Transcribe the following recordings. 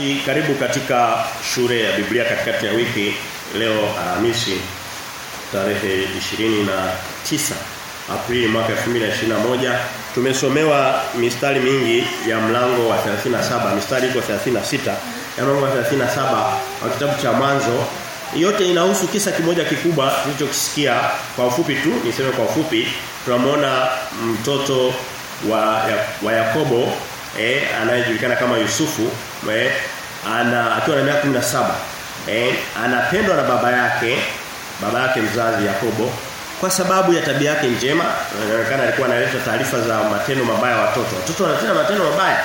Basi karibu katika shule ya Biblia katikati ya wiki leo Alhamisi tarehe 29 Aprili mwaka 2021 tumesomewa mistari mingi ya mlango wa 37 mistari iko 36 ya mlango wa 37 wa kitabu cha mwanzo. Yote inahusu kisa kimoja kikubwa tulichokisikia kwa ufupi tu niseme kwa ufupi. Tunamwona mtoto wa ya, wa Yakobo eh anayejulikana kama Yusufu eh ana akiwa na miaka 17 eh anapendwa na baba yake baba yake mzazi Yakobo kwa sababu ya tabia yake njema. Inaonekana alikuwa analeta taarifa za matendo mabaya watoto. Watoto wanatenda matendo mabaya.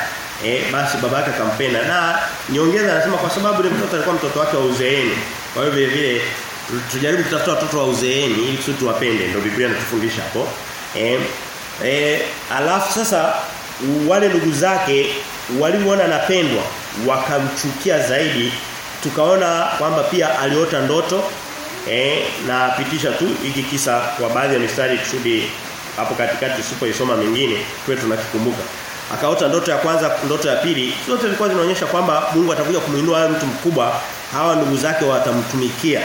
Eh basi baba yake akampenda. Na niongeza anasema kwa sababu ile mtoto alikuwa mtoto wake wa uzeeni. Kwa hiyo vile vile tujaribu kutafuta watoto wa uzeeni ili tuwapende. Ndio Biblia inatufundisha hapo. Eh eh alafu sasa wale ndugu zake walimuona anapendwa wakamchukia zaidi. Tukaona kwamba pia aliota ndoto eh na pitisha tu hiki kisa kwa baadhi ya mistari kusudi hapo katikati tusipoisoma mingine kwetu tunakikumbuka. Akaota ndoto ya kwanza ndoto ya pili. Zote zilikuwa zinaonyesha kwamba Mungu atakuja kumuinua mtu mkubwa. Hawa ndugu zake watamtumikia.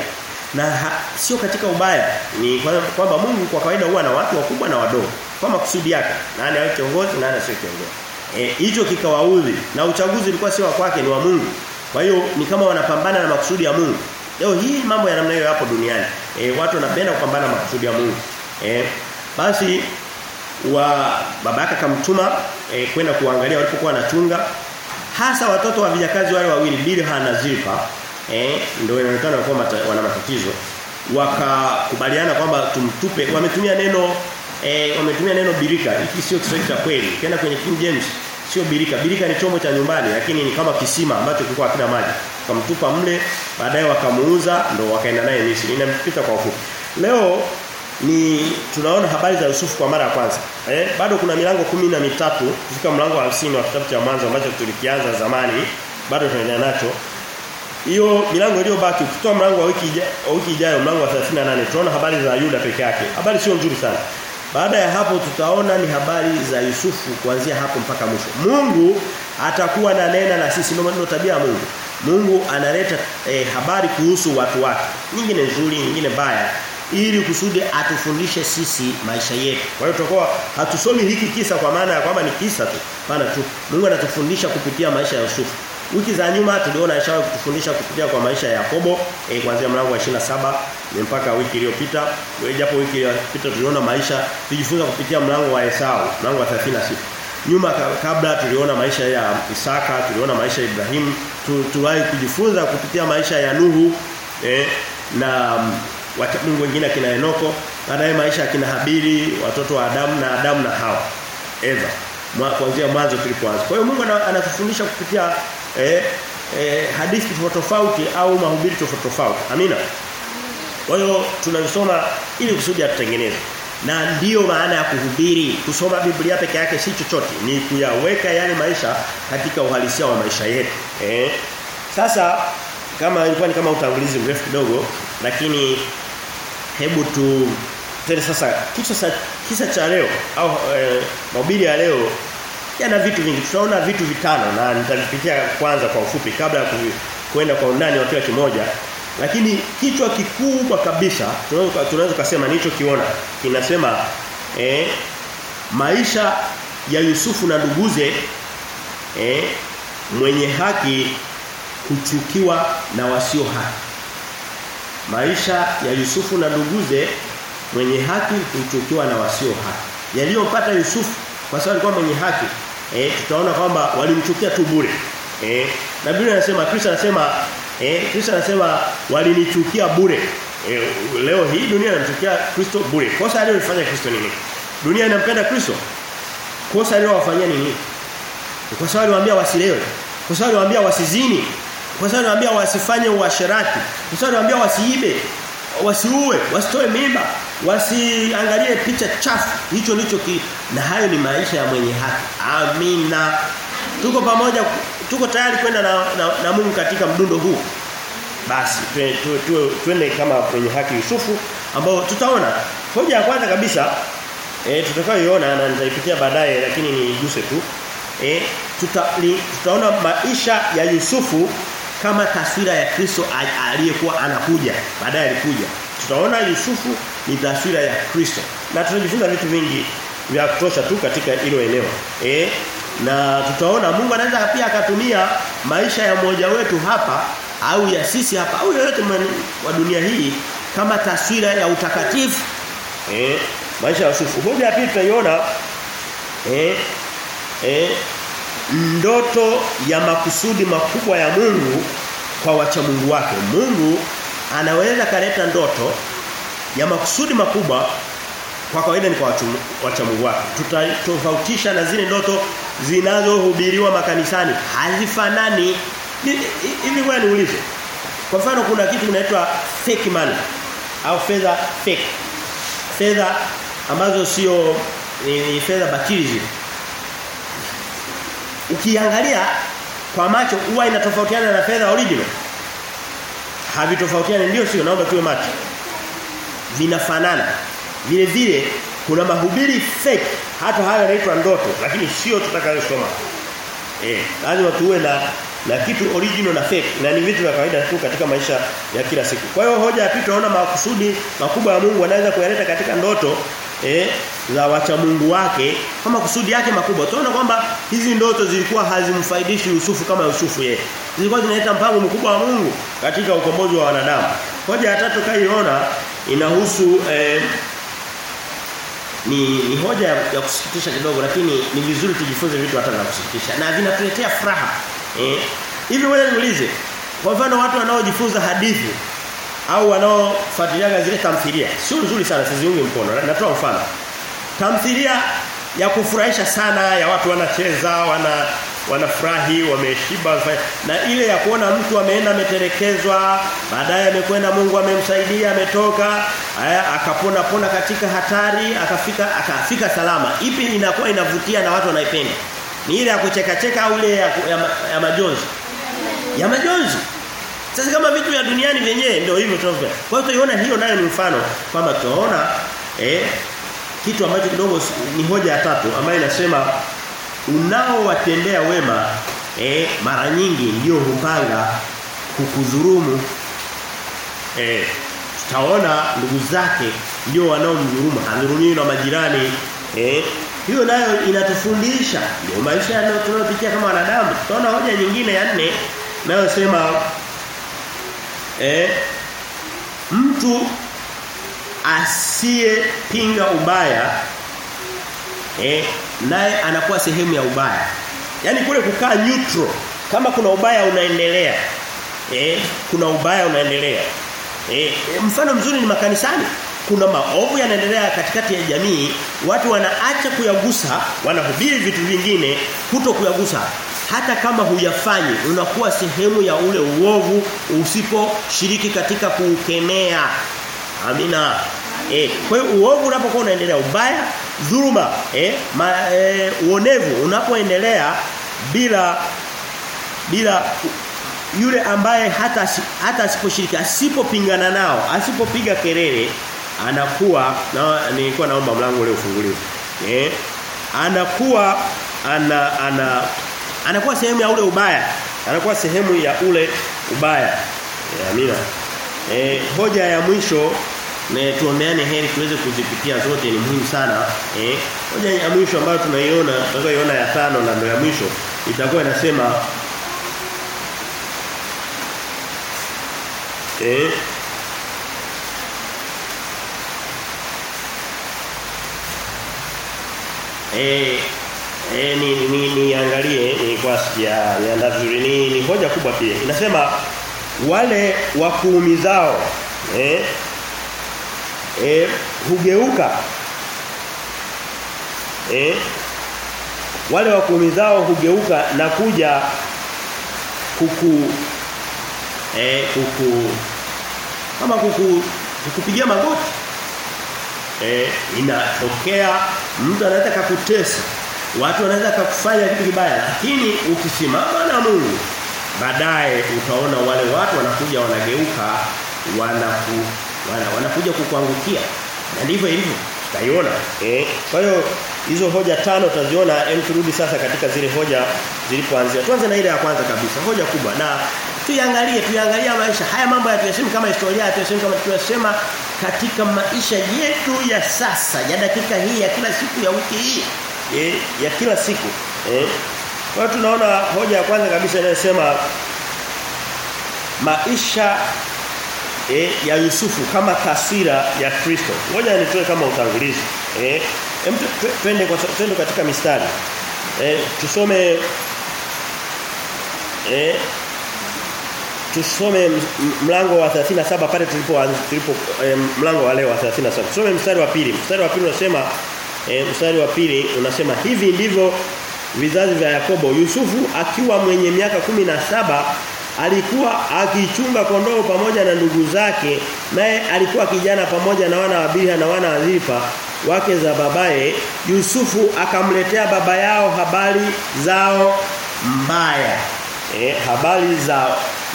Na sio katika ubaya ni kwamba Mungu kwa kawaida huwa na watu wakubwa na wadogo kwa makusudi yake. Nani awe kiongozi nani asiwe kiongozi. Eh hicho kikawaudhi. Na uchaguzi ulikuwa sio wa kwake ni wa Mungu. Kwa hiyo ni kama wanapambana na makusudi ya Mungu. Leo hii mambo ya namna hiyo hapo duniani. E, watu wanapenda kupambana na makusudi ya Mungu. Eh basi wa baba yake akamtuma e, kwenda kuangalia walipokuwa wanachunga. Hasa watoto wa vijakazi wale wawili Bilha na Zilpa eh ndio inaonekana walikuwa wana matatizo. Wakakubaliana kwamba tumtupe wametumia neno eh wametumia neno birika hiki sio cha kweli ukienda kwenye King James sio birika birika ni chombo cha nyumbani lakini ni kama kisima ambacho kilikuwa hakina maji wakamtupa mle baadaye wakamuuza ndo wakaenda naye Misri inampita kwa ufupi leo ni tunaona habari za Yusufu kwa mara ya kwanza. Eh, bado kuna milango kumi na mitatu kufika mlango wa 50 wa kitabu cha mwanzo ambacho tulikianza zamani, bado tunaendelea nacho. Hiyo milango iliyobaki ukitoa mlango wa wiki ijayo, wiki ijayo mlango wa 38 tunaona habari za Yuda peke yake. Habari sio nzuri sana. Baada ya hapo tutaona ni habari za Yusufu kuanzia hapo mpaka mwisho. Mungu atakuwa na nena na sisi ndio tabia ya Mungu. Mungu analeta eh, habari kuhusu watu wake. Nyingine nzuri, nyingine mbaya ili kusudi atufundishe sisi maisha yetu. Kwa hiyo tutakuwa hatusomi hiki kisa kwa maana ya kwamba ni kisa tu. Maana tu Mungu anatufundisha kupitia maisha ya Yusufu. Wiki za nyuma tuliona Aisha kutufundisha kupitia kwa maisha ya Yakobo eh, kuanzia mlango wa 27 mpaka wiki iliyopita. Japo wiki iliyopita tuliona maisha tujifunza kupitia mlango wa Esau, mlango wa 36. Nyuma kabla tuliona maisha ya Isaka, tuliona maisha ya Ibrahim, tuliwahi kujifunza kupitia maisha ya Nuhu eh, na wacha Mungu wengine akina Enoko, baadaye maisha akina Habili, watoto wa Adamu na Adamu na Hawa. Eva. Mwa, Kuanzia mwanzo tulipoanza. Kwa hiyo Mungu anatufundisha kupitia eh, eh, hadithi tofauti tofauti au mahubiri tofauti tofauti. Amina. Kwa hiyo tunasoma ili kusudi atutengeneze. Na ndiyo maana ya kuhubiri, kusoma Biblia peke yake si chochote, ni kuyaweka yale maisha katika uhalisia wa maisha yetu. Eh? Sasa kama ilikuwa ni kama utangulizi mrefu kidogo lakini hebu tu tena sasa kisa kisa cha leo au eh, mahubiri ya leo yana vitu vingi. Tutaona vitu vitano na nitavipitia kwanza kwa ufupi kabla ya kwenda kwa undani wa kila kimoja. Lakini kichwa kikubwa kabisa tunaweza tunaweza kusema nilichokiona kinasema eh, maisha ya Yusufu na nduguze eh, mwenye haki kuchukiwa na wasio haki. Maisha ya Yusufu na nduguze mwenye haki kuchukiwa na wasio haki. Yaliyopata Yusufu kwa sababu alikuwa mwenye haki eh tutaona kwamba walimchukia tu bure. Eh na Biblia inasema Kristo anasema eh Kristo anasema walinichukia bure. Eh, leo hii dunia inamchukia Kristo bure. Kosa alilofanya Kristo nini? Dunia inampenda Kristo. Kosa alilowafanyia nini? Kwa sababu aliwaambia wasilewe. Kwa sababu aliwaambia wasizini. Kwa sababu aliwaambia wasifanye uasherati. Kwa sababu aliwaambia wasiibe wasiue wasitoe mimba wasiangalie picha chafu. Hicho ndicho ki na hayo ni maisha ya mwenye haki. Amina. Tuko pamoja tuko tayari kwenda na, na, na Mungu katika mdundo huu. Basi twende tu, tu, tu, kama kwenye haki Yusufu ambao tutaona. Hoja ya kwanza kabisa eh tutakayoiona na nitaipitia baadaye lakini ni niiguse tu. Eh tuta, li, tutaona maisha ya Yusufu kama taswira ya Kristo aliyekuwa anakuja baadaye alikuja. Tutaona Yusufu ni taswira ya Kristo. Na tunajifunza vitu vingi vya kutosha tu katika hilo eneo. Eh na tutaona Mungu anaweza pia akatumia maisha ya mmoja wetu hapa au ya sisi hapa au yoyote wa dunia hii kama taswira ya utakatifu. Eh maisha ya Yusufu. Hoja pili tutaiona eh eh ndoto ya makusudi makubwa ya Mungu kwa wacha Mungu wake. Mungu anaweza kaleta ndoto ya makusudi makubwa kwa kawaida ni kwa wacha Mungu wake. Tutatofautisha na zile ndoto zinazohubiriwa makanisani. Hazifanani. Hivi wewe niulize. Kwa mfano kuna kitu kinaitwa fake money au fedha fake. Fedha ambazo sio ni, fedha batili zile ukiangalia kwa macho huwa inatofautiana na fedha original. Havitofautiani ndio sio naomba tuwe macho. Vinafanana. Vile vile kuna mahubiri fake hata haya yanaitwa ndoto lakini sio tutakayosoma. Eh, lazima tuwe na na kitu original na fake na ni vitu vya kawaida tu katika maisha ya kila siku. Kwa hiyo hoja ya pili tunaona makusudi makubwa ya Mungu anaweza kuyaleta katika ndoto eh za wacha Mungu wake kama kusudi yake makubwa. Tunaona kwamba hizi ndoto zilikuwa hazimfaidishi Yusufu kama Yusufu yeye. Zilikuwa zinaleta mpango mkubwa wa Mungu katika ukombozi wa wanadamu. Hoja ya tatu kaiona inahusu eh, ni, ni hoja ya, ya kusikitisha kidogo lakini ni vizuri tujifunze vitu hata vya kusikitisha na vinatuletea furaha. Eh, hivi wewe niulize. Kwa mfano watu wanaojifunza hadithi au wanaofuatiliaga zile tamthilia. Sio nzuri sana siziunge mkono. Natoa mfano. Tamthilia ya kufurahisha sana ya watu wanacheza wana wanafurahi wameshiba na ile ya kuona mtu ameenda ametelekezwa baadaye amekwenda Mungu amemsaidia ametoka akapona pona katika hatari akafika akafika salama. Ipi inakuwa inavutia na watu wanaipenda? Ni ile ya kucheka cheka au ile ya, ya, ya majonzi? Ya majonzi sasa kama vitu vya duniani vyenyewe ndio hivyo tunavyo. Kwa hiyo tuiona hiyo nayo ni mfano kwamba tunaona eh kitu ambacho kidogo ni hoja ya tatu ambayo inasema unaowatendea wema eh mara nyingi ndio hupanga kukudhulumu Eh tutaona ndugu zake ndio wanaomdhulumu, hadhurumiwi na majirani. Eh hiyo nayo inatufundisha ndio maisha tunayopitia kama wanadamu. Tutaona hoja nyingine ya nne inayosema eh mtu asiyepinga ubaya eh naye anakuwa sehemu ya ubaya. Yaani kule kukaa neutral kama kuna ubaya unaendelea eh kuna ubaya unaendelea. Eh mfano mzuri ni makanisani. Kuna maovu yanaendelea katikati ya jamii, watu wanaacha kuyagusa, wanahubiri vitu vingine kuto kuyagusa. Hata kama huyafanyi unakuwa sehemu ya ule uovu usiposhiriki katika kuukemea. Amina. Eh kwa hiyo uovu unapokuwa unaendelea ubaya dhuluma eh, ma, eh uonevu unapoendelea bila bila yule ambaye hata hata asiposhiriki asipopingana nao asipopiga kelele anakuwa na nilikuwa naomba mlango ule ufunguliwe. Eh? Anakuwa ana ana anakuwa sehemu ya ule ubaya. Anakuwa sehemu ya ule ubaya. E, amina. E, hoja ya mwisho na tuombeane heri tuweze kuzipitia zote ni muhimu sana. Eh hoja ya mwisho ambayo tunaiona tutakayoiona ya tano na ndio ya mwisho itakuwa inasema eh eh eh ni ni niangalie ni kwa sija ya vizuri ni, ni hoja kubwa pia. Inasema wale wakuumizao eh eh hugeuka eh wale wakuumizao hugeuka na kuja kuku eh kuku kama kuku kukupigia magoti eh inatokea mtu anaweza kukutesa watu wanaweza kukufanya kitu kibaya lakini ukisimama na Mungu baadaye utaona wale watu wanakuja wanageuka wanaku wana, wanakuja kukuangukia na ndivyo ilivyo tutaiona Eh, kwa hiyo hizo hoja tano utaziona hem turudi sasa katika zile hoja zilipoanzia. Tuanze na ile ya kwanza kabisa, hoja kubwa. Na tuiangalie, tuiangalie maisha. Haya mambo tuyasema kama historia, tuyasema kama tuyasema katika maisha yetu ya sasa, ya dakika hii, ya kila siku ya wiki hii. Eh, ya kila siku. Eh. Kwa tunaona hoja ya kwanza kabisa inayosema maisha eh, ya Yusufu kama taswira ya Kristo. Ngoja nitoe kama utangulizi. Eh, twende kwa twende katika mistari. Eh, tusome eh, tusome mlango wa 37 pale tulipo tulipo eh, mlango wa leo wa 37. Tusome mstari wa pili. Mstari wa pili unasema eh, mstari wa pili unasema hivi ndivyo vizazi vya Yakobo. Yusufu akiwa mwenye miaka kumi na saba alikuwa akichunga kondoo pamoja na ndugu zake naye alikuwa kijana pamoja na wana wa Bilha na wana wa Zilpa wake za babaye Yusufu akamletea baba yao habari zao mbaya eh, habari za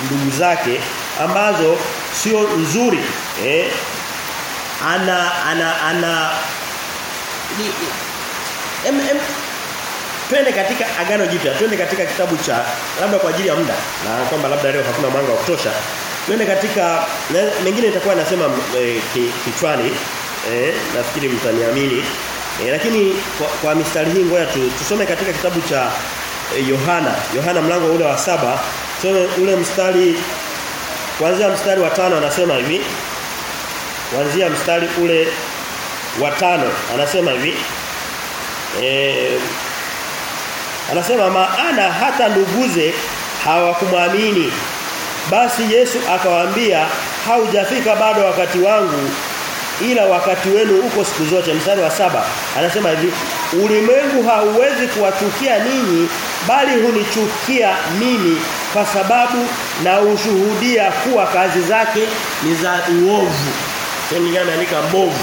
ndugu zake ambazo sio nzuri eh, ana ana ana ni, em, em, twende katika agano jipya twende katika kitabu cha labda kwa ajili ya muda na kwamba labda leo hakuna mwanga wa kutosha twende katika mengine itakuwa nasema e, kichwani e, nafikiri mtaniamini e, lakini kwa, kwa mistari hii ngoja tu, tusome katika kitabu cha Yohana. E, Yohana mlango ule wa saba. Tusome ule mstari kuanzia mstari wa tano anasema hivi. Kuanzia mstari ule wa tano anasema hivi. Eh Anasema maana hata nduguze hawakumwamini. Basi Yesu akawaambia haujafika bado wakati wangu ila wakati wenu uko siku zote mstari wa saba anasema hivi ulimwengu hauwezi kuwachukia ninyi bali hunichukia mimi kwa sababu na ushuhudia kuwa kazi zake ni za uovu. Ameandika mbovu.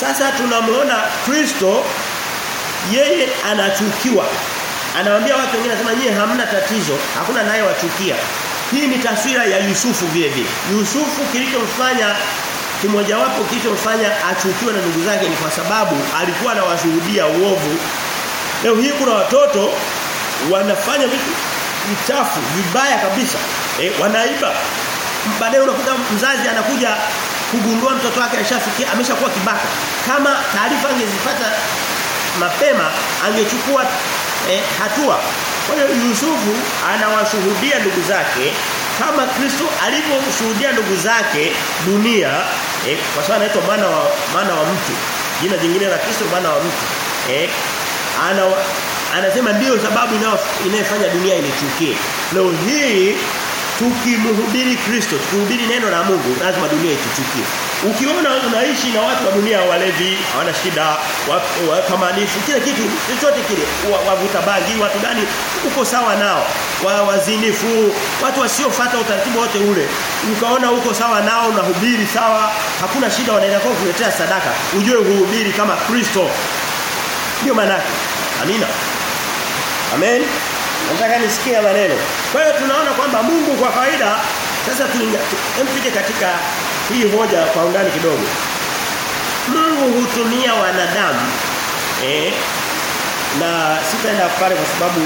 Sasa tunamuona Kristo yeye anachukiwa Anawaambia watu wengine anasema nyie hamna tatizo, hakuna naye wachukia. Hii ni taswira ya Yusufu vile vile. Yusufu kilichomfanya kimojawapo kilichomfanya achukiwe na ndugu zake ni kwa sababu alikuwa anawashuhudia uovu. Leo hii kuna watoto wanafanya vitu vichafu, vibaya kabisa. Eh, wanaiba. Baadaye unakuta mzazi anakuja kugundua mtoto wake alishafikia ameshakuwa kibaka. Kama taarifa angezipata mapema angechukua eh, hatua. Kwa hiyo Yusufu anawashuhudia ndugu zake kama Kristo alivyoshuhudia ndugu zake dunia eh, kwa sababu anaitwa mwana wa mwana wa mtu. Jina jingine la Kristo mwana wa mtu. Eh, ana anasema ndio sababu inayofanya dunia inichukie. Leo hii tukimhubiri Kristo, tukihubiri neno la Mungu, lazima dunia ituchukie. Ukiona unaishi na watu wa dunia walevi, hawana shida, watamanifu, kile kitu chochote kile, wavuta bangi, watu gani uko sawa nao, wa wazinifu, watu wasiofuata utaratibu wote ule. Ukaona uko sawa nao na hubiri sawa, hakuna shida wanaenda kwa kuletea sadaka. Ujue uhubiri kama Kristo. Ndio maana Amina. Amen. Nataka nisikie maneno. Kwa hiyo tunaona kwamba Mungu kwa kawaida sasa tumpige katika hii hoja kwa undani kidogo. Mungu hutumia wanadamu eh na sitaenda pale kwa sababu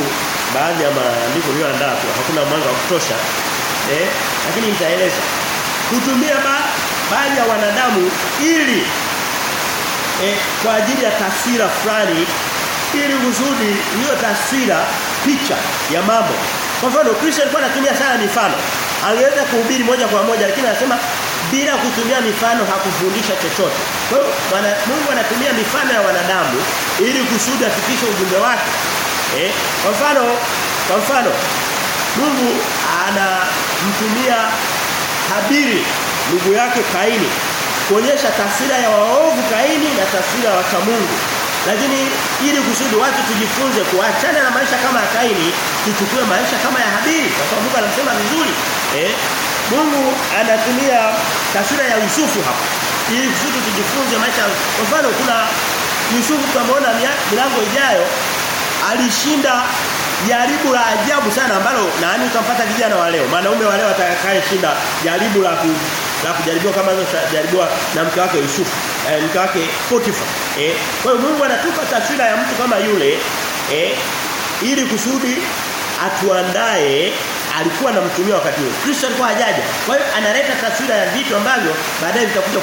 baadhi ya maandiko niliyoandaa hakuna mwanga wa kutosha eh lakini nitaeleza hutumia ba, baadhi ya wanadamu ili eh, kwa ajili ya taswira fulani ili kusudi hiyo taswira picha ya mambo. Kwa mfano Kristo alikuwa anatumia sana mifano. Angeweza kuhubiri moja kwa moja lakini anasema bila kutumia mifano hakufundisha chochote. Kwa hiyo Mungu anatumia mifano ya wanadamu ili kusudi afikishe ujumbe wake. Eh? Kwa mfano kwa mfano Mungu anamtumia Habiri ndugu yake Kaini kuonyesha taswira ya waovu Kaini na taswira ya Mungu. Lakini ili kusudi watu tujifunze kuachana na maisha kama ya Kaini, tuchukue maisha kama ya Habiri Kwa sababu Mungu anasema vizuri. Eh? Mungu anatumia taswira ya Yusufu hapa. Ili kusudi tujifunze maisha. Kwa mfano kuna Yusufu tumeona milango ijayo alishinda jaribu la ajabu sana ambalo nani utampata vijana wa leo. Wanaume wa leo atakayeshinda jaribu la ku, la kujaribiwa kama hivyo jaribiwa na mke wake Yusufu. eh, mke wake Potifa. Eh, kwa hiyo Mungu anatupa taswira ya mtu kama yule eh, ili kusudi atuandae alikuwa anamtumia wakati huo. Kristo alikuwa hajaja. Kwa hiyo analeta taswira ya vitu ambavyo baadaye vitakuja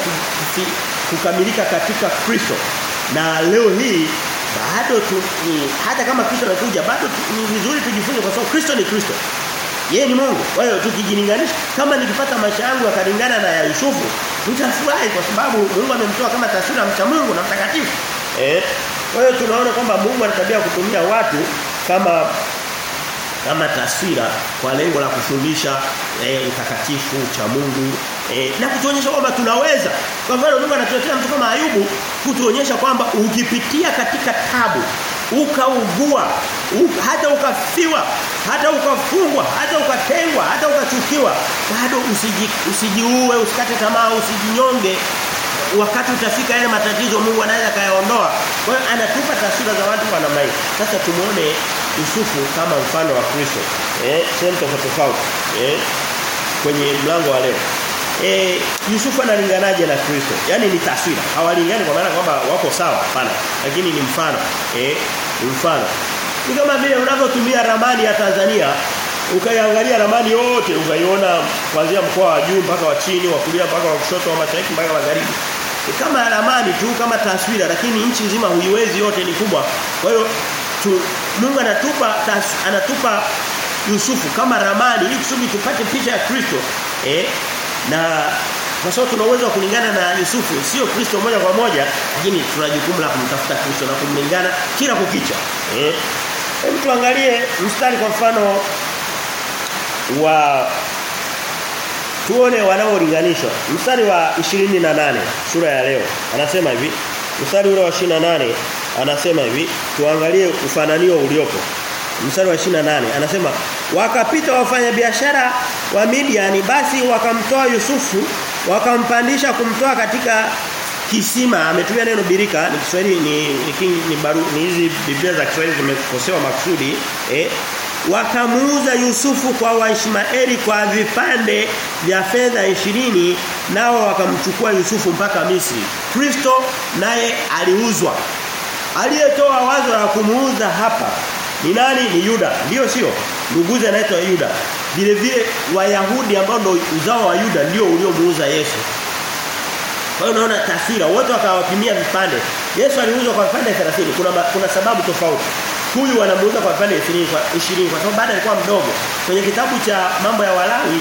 kukamilika katika Kristo. Na leo hii bado tu, ni, hata kama Kristo anakuja bado tu, ni vizuri tujifunze kwa sababu Kristo ni Kristo. Yeye ni Mungu. Kwa hiyo tukijilinganisha kama nikipata maisha yangu yakalingana na ya Yusufu, nitafurahi kwa sababu Mungu amemtoa kama taswira mcha Mungu na mtakatifu. Eh? Kwa hiyo tunaona kwamba Mungu anatabia kutumia watu kama kama taswira kwa lengo la kufundisha e, utakatifu cha Mungu e, na kutuonyesha kwamba tunaweza. Kwa mfano Mungu anatuletea mtu kama Ayubu kutuonyesha kwamba ukipitia katika tabu ukaugua uka, hata ukafiwa hata ukafungwa hata ukatengwa hata ukachukiwa bado usiji, usijiue usikate tamaa usijinyonge wakati utafika yale matatizo Mungu anaweza kayaondoa. Kwa hiyo anatupa taswira za watu kwa namna hii. Sasa tumuone Yusufu kama mfano wa Kristo. Eh, sehemu tofauti tofauti. Eh, kwenye mlango wa leo. Eh, Yusufu analinganaje na Kristo? Yaani ni taswira. Hawalingani kwa maana kwamba wako sawa, hapana. Lakini ni mfano. Eh, ni mfano. Ni kama vile unavyotumia ramani ya Tanzania ukaiangalia ramani yote ukaiona kuanzia mkoa wa juu mpaka wa chini wa kulia mpaka wa kushoto wa mashariki mpaka magharibi kama ramani tu kama taswira lakini nchi nzima huiwezi yote ni kubwa. Kwa hiyo Mungu anatupa tas, anatupa Yusufu kama ramani ili kusudi tupate picha ya Kristo eh? Na kwa sababu tuna uwezo wa kulingana na Yusufu sio Kristo moja kwa moja lakini tuna jukumu la kumtafuta Kristo na kumlingana kila kukicha eh? Hebu tuangalie mstari kwa mfano wa tuone wanaolinganishwa. Mstari wa 28 sura ya leo anasema hivi. Mstari ule wa 28 anasema hivi, tuangalie ufananio uliopo. Mstari wa 28 anasema wakapita wafanyabiashara wa Midiani basi wakamtoa Yusufu wakampandisha kumtoa katika kisima ametumia neno birika ni Kiswahili ni ni, ni, baru, ni hizi Biblia za Kiswahili zimekosewa maksudi eh wakamuuza Yusufu kwa Waishmaeli kwa vipande vya fedha ishirini nao wakamchukua Yusufu mpaka Misri. Kristo naye aliuzwa. Aliyetoa wazo la kumuuza hapa ni nani? Ni Yuda. Ndio sio? Nduguze anaitwa Yuda. Vile vile Wayahudi ambao ndio uzao wa Yuda ndio uliomuuza Yesu. Kwa hiyo unaona taswira wote wakawapimia vipande. Yesu aliuzwa kwa vipande 30. Kuna kuna sababu tofauti huyu wanamuuza kwa vipande 20 kwa 20 kwa sababu baada alikuwa mdogo. Kwenye kitabu cha mambo ya Walawi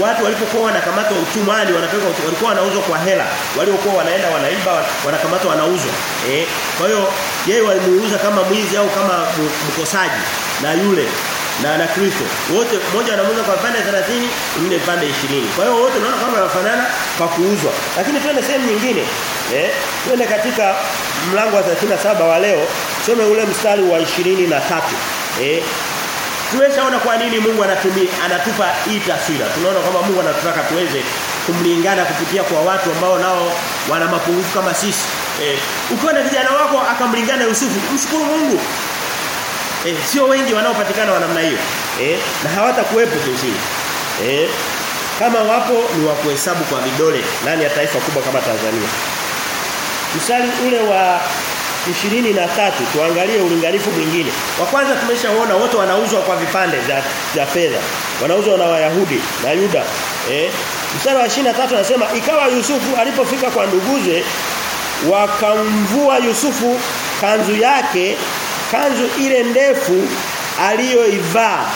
watu walipokuwa wanakamatwa utumwani wanapelekwa walikuwa wanauzwa kwa hela. Waliokuwa wanaenda wanaiba wanakamatwa wanauzwa. Eh, kwa hiyo yeye walimuuza kama mwizi au kama mkosaji na yule na na Kristo. Wote mmoja anamuuza kwa pande 30, mwingine pande 20. Kwa hiyo wote unaona kama wanafanana kwa kuuzwa. Lakini twende sehemu nyingine. Eh, twende katika mlango wa 37 wa leo, tusome ule mstari wa 23. Eh, tumeshaona kwa nini Mungu anatumia anatupa hii taswira. Tunaona kwamba Mungu anatutaka tuweze kumlingana kupitia kwa watu ambao nao wana mapungufu kama sisi. Eh, ukiona kijana wako akamlingana Yusufu, mshukuru Mungu. Eh, sio wengi wanaopatikana wa namna hiyo. Eh, na hawatakuwepo kimsingi. Eh, kama wapo ni wa kuhesabu kwa vidole ndani ya taifa kubwa kama Tanzania. Mstari ule wa 23 tuangalie ulinganifu mwingine. Wa kwanza tumeshaona wote wanauzwa kwa vipande vya vya fedha. Wanauzwa na Wayahudi na Yuda. Eh? Mstari wa 23 anasema ikawa Yusufu alipofika kwa nduguze wakamvua Yusufu kanzu yake kanzu ile ndefu aliyoivaa.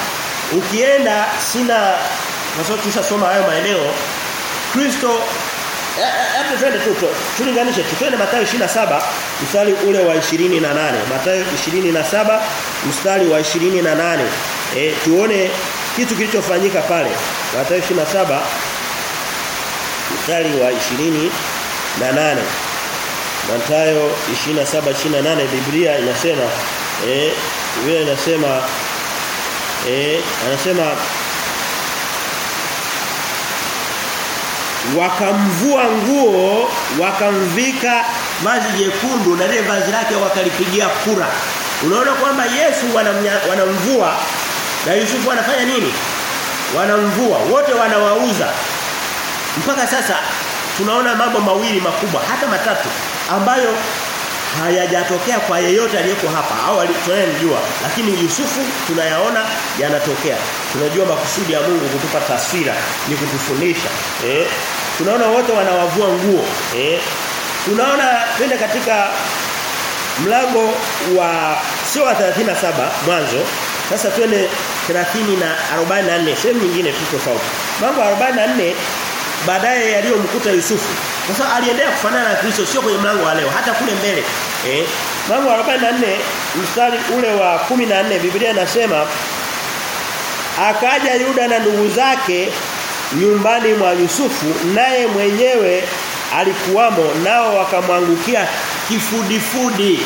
Ukienda sina kwa sababu tushasoma hayo maeneo Kristo hebu twende tu tulinganishe tu Mathayo 27 mstari ule wa 28 Mathayo 27 mstari wa 28 eh tuone kitu kilichofanyika pale. Mathayo 27 mstari wa 28 Mathayo 27 28 Biblia inasema eh Biblia inasema eh anasema wakamvua nguo wakamvika vazi jekundu na ile vazi lake wakalipigia kura. Unaona kwamba Yesu wanamvua na Yusufu anafanya nini? Wanamvua wote wanawauza. Mpaka sasa tunaona mambo mawili makubwa hata matatu ambayo hayajatokea kwa yeyote aliyeko hapa. Au tunayemjua lakini Yusufu tunayaona yanatokea. Tunajua makusudi ya Mungu kutupa taswira ni kutufundisha eh tunaona wote wanawavua nguo eh tunaona twende katika mlango wa sio wa 37 mwanzo. Sasa twende 30 na 44 sehemu nyingine tu tofauti. Mambo 44 baadaye yaliyomkuta Yusufu sasa aliendelea kufanana na Kristo sio kwenye mlango wa leo hata kule mbele. Eh mlango wa 44 mstari ule wa 14 Biblia inasema akaja Yuda na ndugu zake nyumbani mwa Yusufu naye mwenyewe alikuwamo nao wakamwangukia kifudifudi.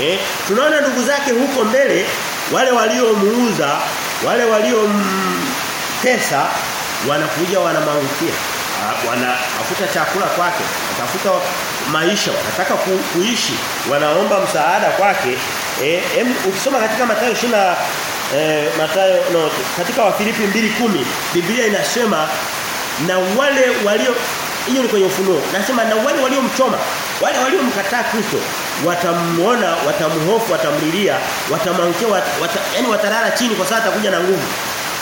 Eh tunaona ndugu zake huko mbele wale waliomuuza wale waliomtesa wanakuja wanamwangukia wanafuta chakula kwake watafuta maisha wanataka ku, kuishi wanaomba msaada kwake. Eh ukisoma katika Mathayo 20 eh Mathayo no katika Wafilipi 2:10 Biblia inasema na wale walio hiyo ni kwenye ufunuo nasema na wale waliomchoma wale waliomkataa Kristo watamuona watamhofu watamlilia watamwangukia wat, wat, yani watalala chini kwa sababu atakuja na nguvu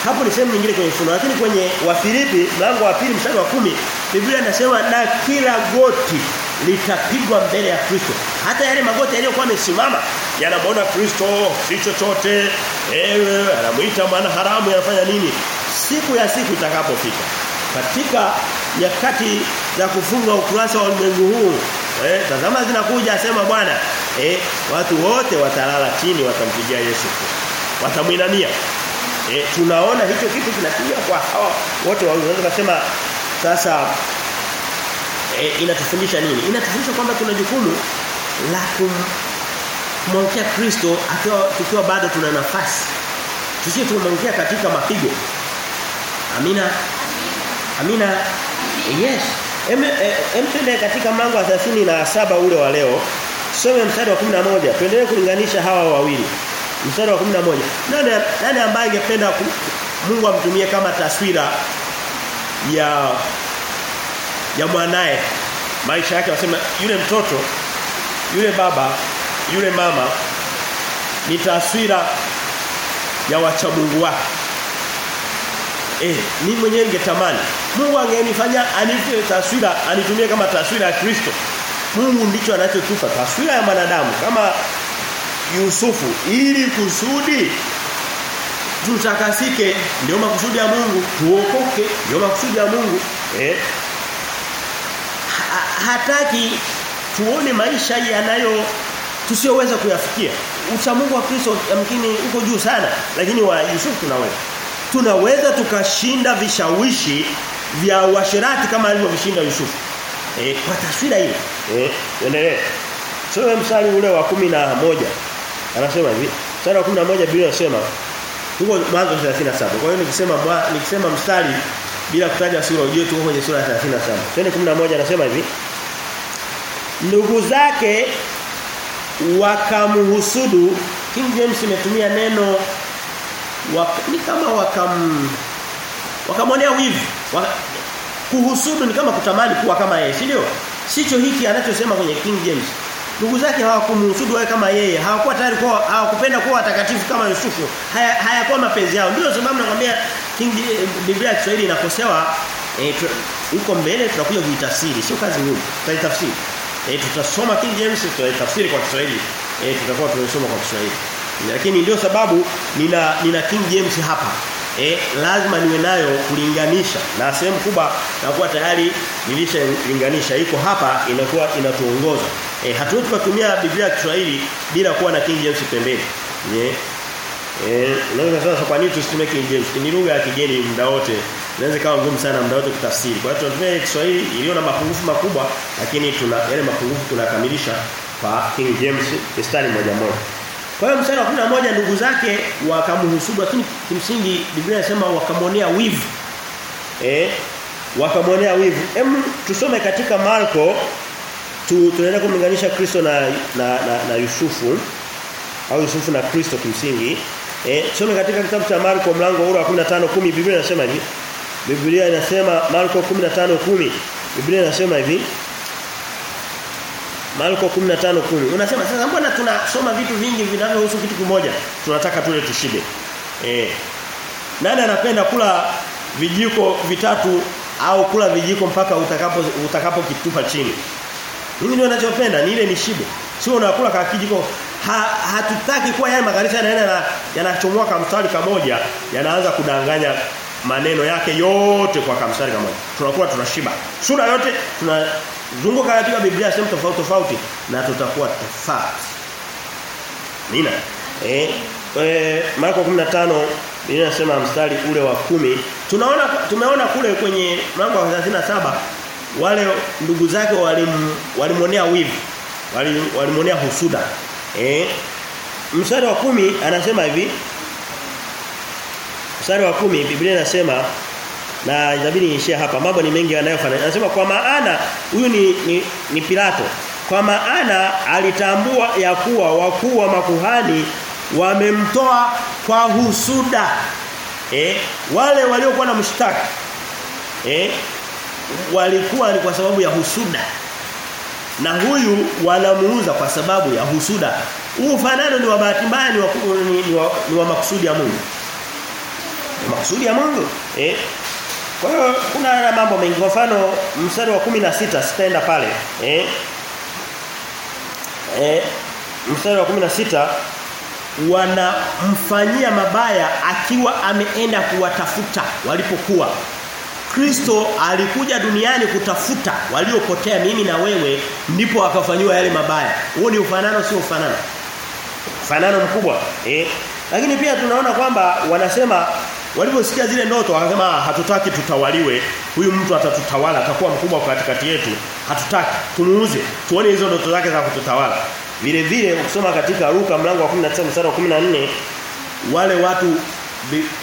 hapo ni sehemu nyingine kwenye ufunuo lakini kwenye Wafilipi mlango wa pili mstari wa kumi Biblia inasema na kila goti litapigwa mbele ya Kristo. Hata yale magoti yaliyokuwa yamesimama yanamwona Kristo si chochote ewe anamuita mwana haramu yanafanya nini? Siku ya siku itakapofika katika nyakati za kufunga ukurasa wa ulimwengu huu eh tazama zinakuja asema bwana eh watu wote watalala chini watampigia Yesu watamuinamia eh tunaona hicho kitu kinakuja kwa hawa wote wanaweza kusema sasa e, inatufundisha nini inatufundisha kwamba tuna jukumu la kumwongea Kristo akiwa tukiwa bado tuna nafasi tusije tumwongea katika mapigo amina Amina. Amina. Yes. Em em katika mlango wa 37 ule wa leo. Some mstari wa 11. Tuendelee kulinganisha hawa wawili. Mstari wa 11. Nani nani ambaye angependa Mungu amtumie kama taswira ya ya mwanae maisha yake wasema yule mtoto yule baba yule mama ni taswira ya wacha Mungu wake. Eh mimi mwenyewe ningetamani. Mungu angenifanya anipe taswira anitumie kama taswira ya Kristo. Mungu ndicho anachotupa taswira ya mwanadamu. Kama Yusufu ili kusudi tutakasike. Ndio makusudi ya Mungu tuokoke. Ndio makusudi ya Mungu. Eh ha, hataki tuone maisha yanayo tusiyoweza kuyafikia. Ucha Mungu wa Kristo yamkini uko juu sana lakini wa Yusufu tunaweza. Tunaweza tukashinda vishawishi vya washirati kama alivyovishinda Yusufu. Eh kwa taswira hiyo Eh endelee. sio mstari ule wa kumi na moja Anasema hivi. Mstari wa 11 Biblia inasema huko mwanzo 37. Kwa hiyo nikisema nikisema mstari bila kutaja sura ujue tuko kwenye sura ya 37. Twende 11 anasema hivi. Ndugu zake wakamhusudu King James imetumia neno wak, ni kama wakam wakamonea wivu waka, kuhusudu ni kama kutamani kuwa kama yeye si ndio sicho hiki anachosema kwenye King James ndugu zake hawakumhusudu wewe kama yeye hawakuwa tayari kwa hawakupenda kuwa watakatifu kama Yusufu. Haya hayakuwa mapenzi yao. Ndio sababu nakwambia King Biblia ya Kiswahili inakosewa eh, huko mbele tunakuja kuitafsiri sio kazi ngumu tutaitafsiri eh, tutasoma King James tutaitafsiri kwa Kiswahili. Eh, tutakuwa tunasoma kwa Kiswahili. Lakini ndio sababu nina nina King James hapa. Eh lazima niwe nayo kulinganisha. Na sehemu kubwa nakuwa tayari nilishalinganisha. Iko hapa inakuwa inatuongoza eh hatuwezi kutumia Biblia ya Kiswahili bila kuwa na King James pembeni Yeah. eh unaweza sasa kwa nini tusitumie King James ni lugha ya kigeni muda wote inaweza kawa ngumu sana muda wote kutafsiri kwa hiyo tunatumia Kiswahili iliyo na mapungufu makubwa lakini tuna yale mapungufu tunakamilisha kwa King James mstari moja moja kwa hiyo mstari wa 11 ndugu zake wakamhusudu lakini kimsingi Biblia inasema wakamwonea wivu. Eh? Wakamwonea wivu. Hem tusome katika Marko tu tunaenda kumlinganisha Kristo na na, na na Yusufu au Yusufu na Kristo kimsingi. Eh tusome katika kitabu cha Marko mlango ule wa 15 10 Biblia inasema hivi. Biblia inasema Marko 15 10. Biblia inasema hivi Marko 15:10. Unasema sasa mbona tunasoma vitu vingi vinavyohusu kitu kimoja? Tunataka tule tushibe. Eh. Nani anapenda kula vijiko vitatu au kula vijiko mpaka utakapo utakapo kitupa chini? Mimi ndio ninachopenda ni ile nishibe. Sio unakula kama kijiko ha, hatutaki kuwa yale makanisa yanaenda yanachomoa kama mstari kamoja yanaanza kudanganya maneno yake yote kwa kamstari kamoja. Tunakuwa tunashiba. Sura yote tunazunguka katika Biblia sehemu tofauti tofauti na tutakuwa tofauti. Nina eh eh Marko 15 Biblia inasema mstari ule wa kumi tunaona tumeona kule kwenye mlango wa 37 wale ndugu zake walim walimonea wivu walimonea husuda. Eh mstari wa kumi anasema hivi. Mstari wa kumi Biblia inasema na inabidi niishie hapa mambo ni mengi yanayofanana anasema kwa maana huyu ni, ni ni Pilato kwa maana alitambua ya kuwa wakuu wa makuhani wamemtoa kwa husuda. Eh wale waliokuwa na mshtaki. Eh walikuwa ni kwa sababu ya husuda na huyu wanamuuza kwa sababu ya husuda huu fanano ni wa bahati mbaya ni wa, ni, ni, wa, ni wa makusudi ya Mungu. Makusudi ya Mungu. Eh? Kwa hiyo kuna mambo mengi. Kwa mfano mstari wa 16 sitaenda pale. Eh? Eh? Mstari wa 16 wanamfanyia mabaya akiwa ameenda kuwatafuta walipokuwa Kristo alikuja duniani kutafuta waliopotea mimi na wewe ndipo akafanywa yale mabaya. Huo ni ufanano sio ufanano. Ufanano mkubwa. Eh. Lakini pia tunaona kwamba wanasema waliposikia zile ndoto wakasema hatutaki tutawaliwe. Huyu mtu atatutawala atakuwa mkubwa katikati yetu. Hatutaki tumuuze. Tuone hizo ndoto zake za kututawala. Vile vile ukisoma katika Luka mlango wa 19 mstari wa 14 wale watu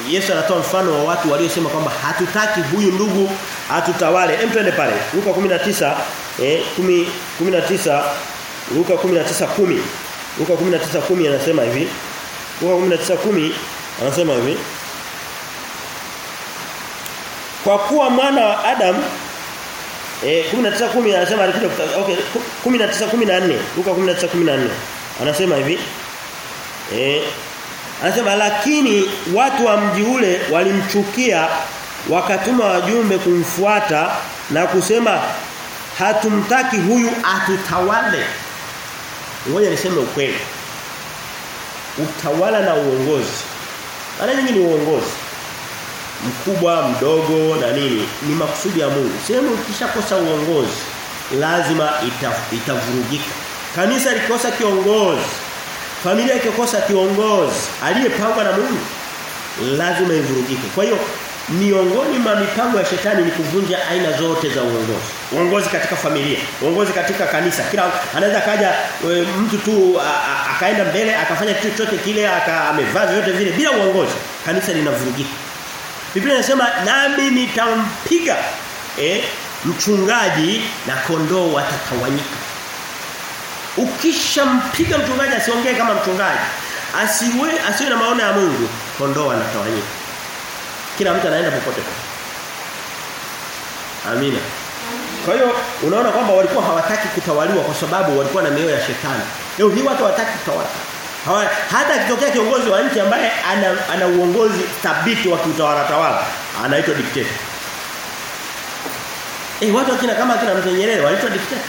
Yesu anatoa mfano wa watu waliosema kwamba hatutaki huyu ndugu atutawale. Hem twende pale. Luka 19 eh 10 19 Luka 19:10. Luka 19:10 anasema hivi. Luka 19:10 anasema hivi. Kwa kuwa mwana wa Adam eh 19:10 anasema alikuja okay 19:14 Luka 19:14 anasema hivi. Eh Anasema lakini watu wa mji ule walimchukia wakatuma wajumbe kumfuata na kusema hatumtaki huyu atutawale. Ngoja niseme ukweli. Utawala na uongozi. Maana nyingi ni uongozi. Mkubwa, mdogo na nini ni makusudi ya Mungu. Sehemu ukishakosa uongozi lazima itavurugika. Ita Kanisa likosa kiongozi Familia ikikosa kiongozi aliyepangwa na Mungu lazima ivurugike. Kwa hiyo miongoni mwa mipango ya shetani ni kuvunja aina zote za uongozi. Uongozi katika familia, uongozi katika kanisa. Kila anaweza kaja e, mtu tu akaenda mbele akafanya kitu chochote kile amevaa vyote vile bila uongozi. Kanisa linavurugika. Biblia inasema nami nitampiga eh, mchungaji na kondoo watatawanyika. Ukishampiga mchungaji asiongee kama mchungaji, asiwe asiwe na maono ya Mungu, kondoo anatawanyika. Kila mtu anaenda popote. Amina. Kwa hiyo unaona kwamba walikuwa hawataki kutawaliwa kwa sababu walikuwa na mioyo ya shetani. Leo hii watu hawataki kutawala. Hawa, hata akitokea kiongozi wa nchi ambaye ana, ana uongozi thabiti wa kiutawala tawala, anaitwa dikteta. Eh watu wakina kama akina Mzee Nyerere waliitwa dikteta.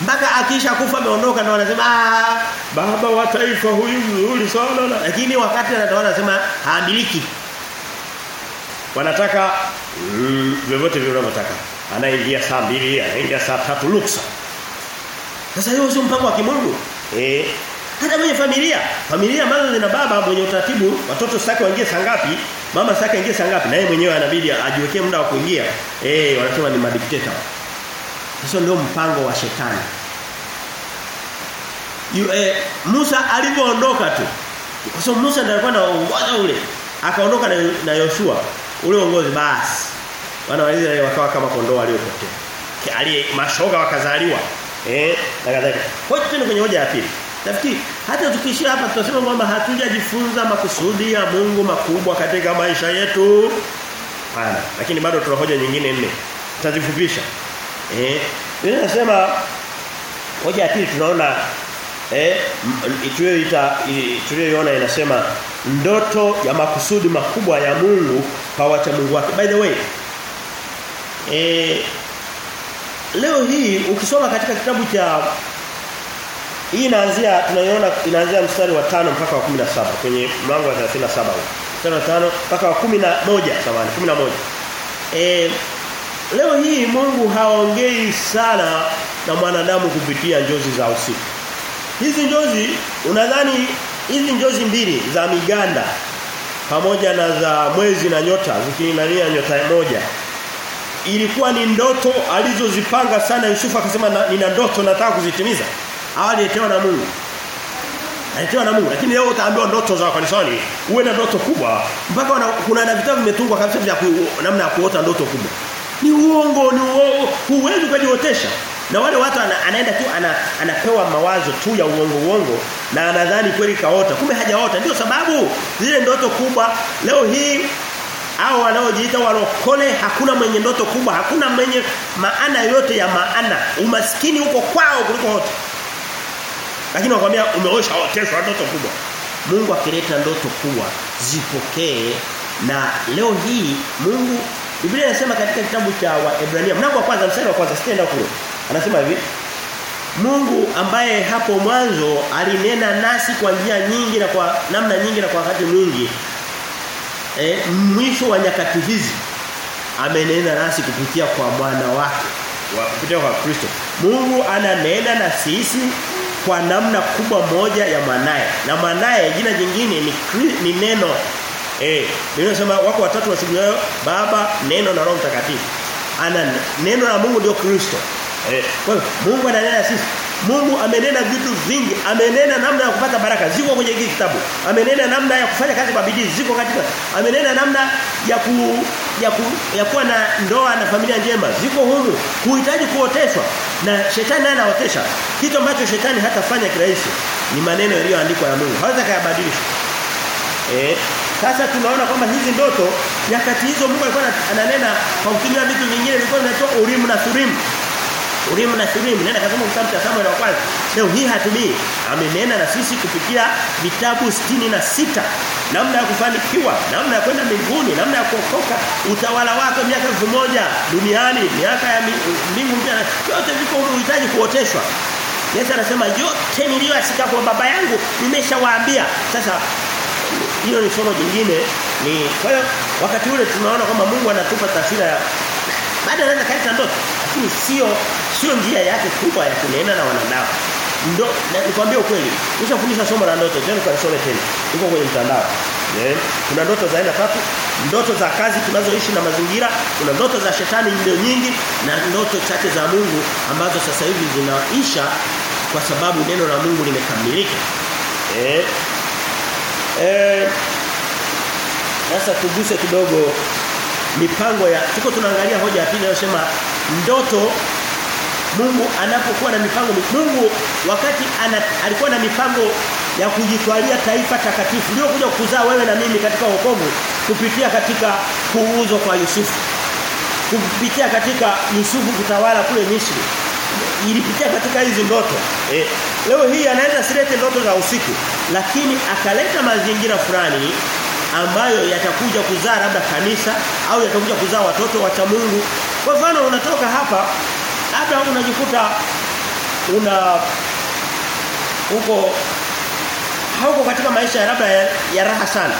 Mpaka akisha kufa ameondoka na wanasema ah baba wa taifa huyu mzuri sana lakini wakati anatawala anasema haamiliki. Wanataka mm, vile wanataka Anaingia saa mbili, anaingia saa tatu luksa. Sasa hiyo sio mpango wa kimungu. Eh hata kwenye familia, familia ambazo zina baba mwenye utaratibu, watoto sitaki waingie saa ngapi, mama sitaki aingie saa ngapi, na yeye mwenyewe anabidi ajiwekee muda wa kuingia. Eh wanasema ni madikteta. Hizo ndio mpango wa shetani. Yu, eh, Musa alipoondoka tu. Kwa sababu Musa ndiye alikuwa anaongoza ule. Akaondoka na, na Yoshua ule uongozi basi. Wana wa Israeli wakawa kama kondoo waliopotea. Aliye mashoga wakazaliwa. Eh, na kadhalika. Kwa hiyo kwenye hoja ya pili. Nafikiri hata tukishia hapa tutasema kwamba hatujajifunza makusudi ya Mungu makubwa katika maisha yetu. Hapana, lakini bado tuna hoja nyingine nne. Tutazifupisha. Eh, Biblia inasema hoja ya pili tunaona eh tuliyoita tulioiona inasema ndoto ya makusudi makubwa ya Mungu kwa wacha Mungu wake. By the way, eh leo hii ukisoma katika kitabu cha hii inaanzia tunaiona inaanzia mstari wa tano mpaka wa 17 kwenye mlango wa 37 huko. Mstari wa 5 mpaka wa 11 samahani 11. Eh leo hii Mungu haongei sana na mwanadamu kupitia njozi za usiku. Hizi njozi unadhani hizi njozi mbili za miganda pamoja na za mwezi na nyota zikinalia nyota moja ilikuwa ni ndoto alizozipanga sana Yusufu akasema nina ndoto nataka kuzitimiza. Aliletewa na Mungu. Aliletewa na Mungu. Lakini leo utaambiwa ndoto za kanisani uwe na ndoto kubwa mpaka kuna na vitabu vimetungwa kabisa vya namna ya kuota ndoto kubwa ni uongo ni uongo. Huwezi kujiotesha na wale watu ana, anaenda tu ana, anapewa mawazo tu ya uongo uongo na anadhani kweli kaota. Kumbe hajaota. Ndio sababu zile ndoto kubwa leo hii au wanaojiita walokole hakuna mwenye ndoto kubwa hakuna mwenye maana yote ya maana. Umaskini uko kwao kuliko wote. Lakini wakwambia umeosha oteshwa ndoto kubwa. Mungu akileta ndoto kubwa zipokee. Na leo hii Mungu Biblia inasema katika kitabu cha Waebrania mlango wa kwanza mstari wa kwanza sitaenda kule anasema hivi Mungu ambaye hapo mwanzo alinena nasi kwa njia nyingi na kwa namna nyingi na kwa wakati mwingi e, mwisho wa nyakati hizi amenena nasi kupitia kwa mwana wake wa kupitia kwa Kristo. Mungu ananena na sisi kwa namna kubwa moja ya mwanae. Na mwanae jina jingine ni ni neno. Eh, Biblia inasema wako watatu wa siku yao Baba, Neno na Roho Mtakatifu. Ana neno la Mungu ndio Kristo. Eh, kwa hiyo Mungu ananena sisi. Mungu amenena vitu vingi, amenena namna ya kupata baraka ziko kwenye hiki kitabu. Amenena namna ya kufanya kazi kwa bidii ziko katika. Amenena namna ya ku, ya ku, ya kuwa na ndoa na familia njema ziko humu. Kuhitaji kuoteshwa na shetani naye anaotesha. Kitu ambacho shetani hatafanya kirahisi ni maneno yaliyoandikwa ya Mungu. Hawezi kuyabadilisha. Eh, sasa tunaona kwamba hizi ndoto nyakati hizo Mungu alikuwa ananena kwa kutumia vitu vingine vilikuwa vinaitwa Urimu na surimu. Urimu na Thurim nenda kasoma kitabu cha Samuel wa kwanza. Leo hii hatumii. Amenena na sisi kupitia vitabu na sita namna ya kufanikiwa, namna ya kwenda mbinguni, namna ya kuokoka, utawala wake miaka elfu moja duniani, miaka ya mbingu mpya yote viko unahitaji kuoteshwa. Yesu anasema yote niliyoyasikia kwa baba yangu nimeshawaambia. Sasa hiyo ni somo jingine ni kwa hiyo wakati ule tunaona kwamba Mungu anatupa taswira ya baada anaweza kaita ndoto lakini sio sio njia yake kubwa ya kunena na wanadamu. Ndo nikwambia ukweli nishafundisha somo la ndoto tena somo tena iko kwenye mtandao. Eh, kuna ndoto za aina tatu ndoto za kazi tunazoishi na mazingira kuna ndoto za shetani ndio nyingi na ndoto chache za Mungu ambazo sasa hivi zinaisha kwa sababu neno la Mungu limekamilika. Eh eh sasa tuguse kidogo mipango ya tuko tunaangalia hoja ya pili inayosema ndoto Mungu anapokuwa na mipango Mungu wakati ana, alikuwa na mipango ya kujitwalia taifa takatifu ndio kuja kuzaa wewe na mimi katika wokovu kupitia katika kuuzwa kwa Yusufu kupitia katika Yusufu kutawala kule Misri ilipitia katika hizi ndoto eh, leo hii anaenda silete ndoto za usiku lakini akaleta mazingira fulani ambayo yatakuja kuzaa labda kanisa au yatakuja kuzaa watoto wa Mungu. Kwa mfano unatoka hapa labda unajikuta una huko hauko katika maisha labda ya, ya raha sana.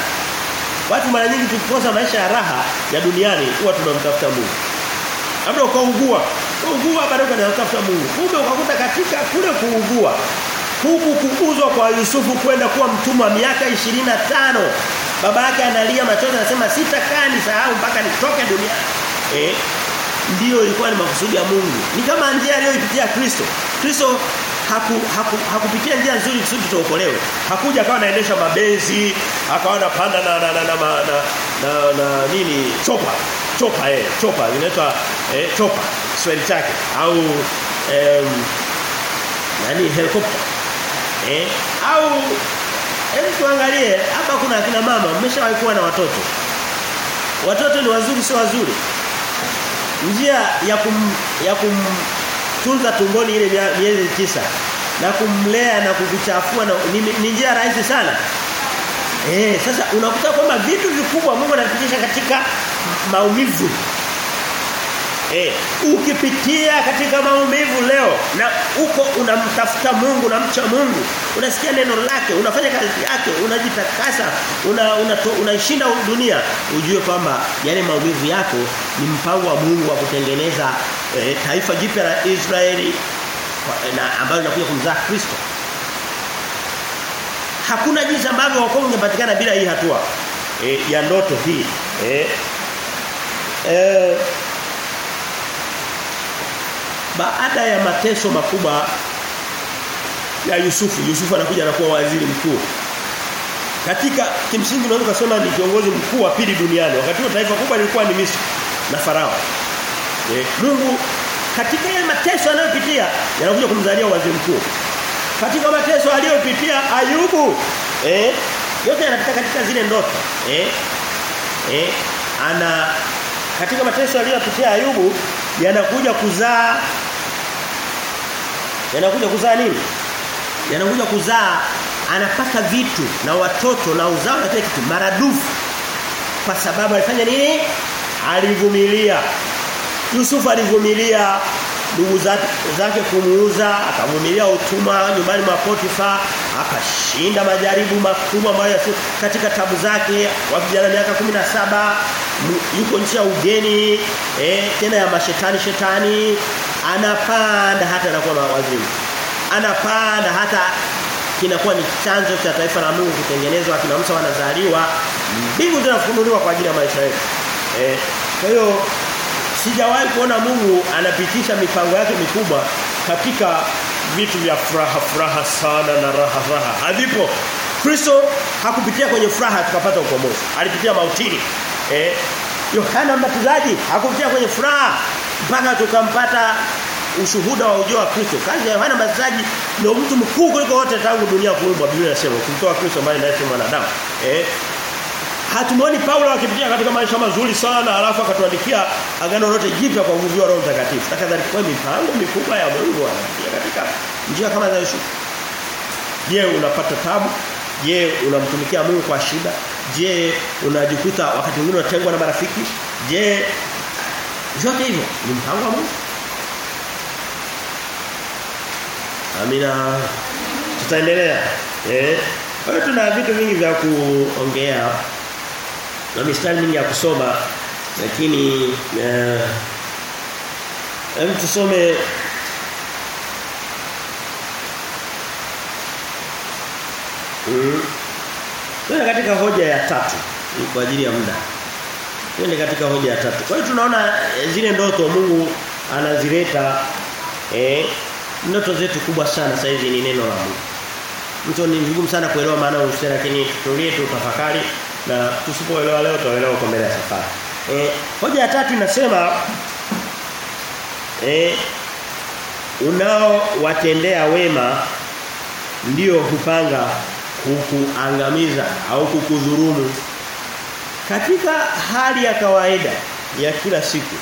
Watu mara nyingi tukikosa maisha ya raha ya duniani huwa tunamtafuta Mungu. Labda ukaugua, ugua bado unatafuta Mungu. Kumbe ukakuta katika kule kuugua huku kukuzwa kwa Yusufu kwenda kuwa mtumwa miaka 25 baba yake analia machozi anasema sitakaa nisahau mpaka nitoke duniani. eh ndio ilikuwa ni makusudi ya Mungu. Ni kama njia aliyoipitia Kristo. Kristo haku, haku, hakupitia njia nzuri kusudi tuokolewe. Hakuja akawa anaendesha mabenzi akawa anapanda na na na na, na, na, na, na nini? Chopa. Chopa eh chopa. Inaitwa eh, chopa Kiswahili chake au um, nani helicopter eh au hebu tuangalie hapa kuna akina mama mmeshawahi kuwa na watoto watoto ni wazuri sio wazuri njia ya kum, ya kumtunza tumboni ile miezi tisa na kumlea na kukuchafua na ni, njia rahisi sana. Eh sasa unakuta kwamba vitu vikubwa Mungu anafikisha katika maumivu. Eh ukipitia katika maumivu leo na uko unamtafuta Mungu na mcha Mungu, unasikia neno lake, unafanya kazi yake, unajitakasa, una unaishinda una dunia, ujue kwamba yale maumivu yako ni mpango wa Mungu wa kutengeneza eh, taifa jipya la Israeli na ambayo inakuja kumzaa Kristo. Hakuna jinsi ambavyo wokovu ungepatikana bila hii hatua eh, ya ndoto hii. Eh, e, baada ya mateso makubwa ya Yusufu, Yusufu anakuja anakuwa waziri mkuu. Katika kimsingi unaweza kusema ni kiongozi mkuu wa pili duniani. Wakati huo taifa kubwa lilikuwa ni Misri na Farao. E, Mungu katika yale mateso anayopitia yanakuja kumzalia waziri mkuu. Katika mateso aliyopitia Ayubu eh yote yanapita katika zile ndoto eh eh ana katika mateso aliyopitia Ayubu yanakuja kuzaa yanakuja kuzaa nini? Yanakuja kuzaa anapata vitu na watoto na uzao na kile kitu maradufu kwa sababu alifanya nini? Alivumilia. Yusufu alivumilia ndugu zake, kumuuza, akavumilia utumwa nyumbani mwa Potifa, akashinda majaribu makubwa ambayo katika tabu zake wa vijana miaka 17 yuko nchi ya ugeni eh, tena ya mashetani shetani. Anapanda hata anakuwa mawaziri. Anapanda hata kinakuwa ni chanzo cha taifa la Mungu kutengenezwa kina Musa wanazaliwa. Mbingu zinafunuliwa kwa ajili ya maisha yetu. Eh, kwa hiyo sijawahi kuona Mungu anapitisha mipango yake mikubwa katika vitu vya furaha furaha sana na raha raha. Havipo. Kristo hakupitia kwenye furaha tukapata ukombozi. Alipitia mautini. Eh Yohana Mbatizaji hakupitia kwenye furaha mpaka tukampata ushuhuda wa ujio wa Kristo. Kazi ya Yohana Mbatizaji ndio mtu mkuu kuliko wote tangu dunia kuumbwa. Biblia inasema kumtoa Kristo mbali na yeye mwanadamu. Eh Hatumuoni Paulo akipitia katika maisha mazuri sana alafu akatuandikia agano lote jipya kwa nguvu ya Roho Mtakatifu. Takadhalika kwa mipango mikubwa ya Mungu anapitia katika njia kama za Yesu. Je, unapata tabu? Je, unamtumikia Mungu kwa shida? Je, unajikuta wakati mwingine unatengwa na marafiki? Je, vyote hivyo ni mpango wa Mungu? Amina. Tutaendelea. Eh? Kwa tuna vitu vingi vya kuongea na mistari mingi ya kusoma lakini eh uh, tusome mm. Katika hoja ya tatu kwa ajili ya muda. Twende katika hoja ya tatu. Kwa hiyo tunaona zile ndoto Mungu anazileta eh ndoto zetu kubwa sana sasa hivi ni neno la Mungu. Mtu ni vigumu sana kuelewa maana ya lakini lakini tutulie tutafakari na tusipoelewa leo tutaelewa kwa mbele ya safari. Eh hoja ya tatu inasema eh unao watendea wema ndio hupanga kukuangamiza au kukudhulumu katika hali ya kawaida ya kila siku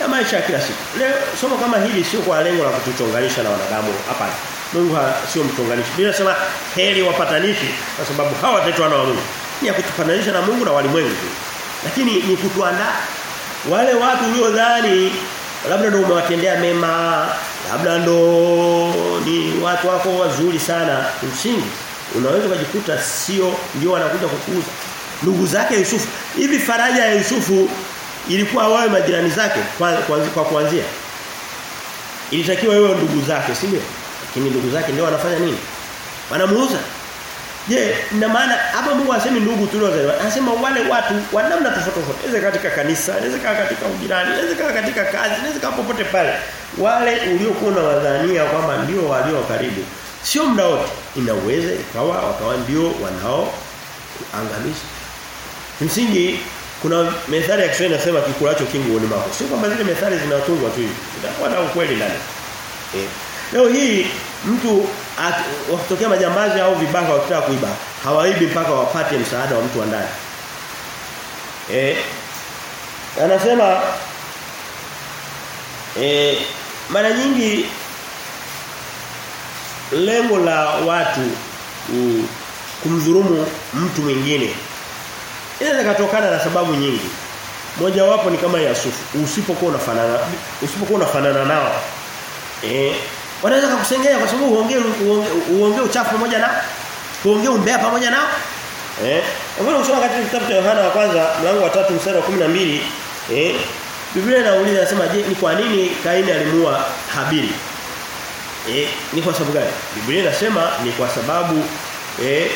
ya maisha ya kila siku. Leo somo kama hili sio kwa lengo la kutuchonganisha na wanadamu hapana. Mungu sio mchonganishi. Bila sema heri wapatanishi kwa sababu hawa wataitwa na Mungu. Ni ya kutupatanisha na Mungu na walimwengu. Lakini ni kutuandaa wale watu uliodhani labda ndio umewatendea mema, labda ndo ni watu wako wazuri sana msingi. Unaweza kujikuta sio ndio wanakuja kukuuza. Ndugu zake Yusufu, hivi faraja ya Yusufu ilikuwa wawe majirani zake kwa kuanzia. Ilitakiwa wewe ndugu zake, si ndio? Lakini ndugu zake ndio wanafanya nini? Wanamuuza. Je, na maana hapa Mungu asemi ndugu tuliozaliwa. Anasema wale watu wa namna tofauti tofauti. Inaweza katika kanisa, inaweza katika ujirani, inaweza katika kazi, inaweza popote pale. Wale uliokuwa na unawadhania kwamba ndio walio karibu. Sio muda wote. Inaweza ikawa wakawa ndio wanao angamiza. Msingi kuna methali ya Kiswahili inasema kikulacho kingu ni mako. Sio kwamba zile methali zinatungwa tu hivi. Zinakuwa na ukweli ndani. Eh. Leo hii mtu wakitokea majambazi au vibaka wakitaka kuiba, hawaibi mpaka wapate msaada wa mtu wa ndani. Eh. Anasema eh mara nyingi lengo la watu kumdhurumu mtu mwingine inaweza kutokana na sababu nyingi. Moja wapo ni kama Yusufu, usipokuwa unafanana usipokuwa unafanana nao. Eh, wanaweza kukusengenya kwa sababu uongee uongee uchafu pamoja nao. Uongee umbea pamoja nao. Eh, Ngoja usome katika kitabu cha Yohana wa kwanza mlango wa 3 mstari wa 12, eh Biblia inauliza inasema je, ni kwa nini Kaini alimuua Habili? Eh, ni kwa sababu gani? Biblia inasema ni kwa sababu eh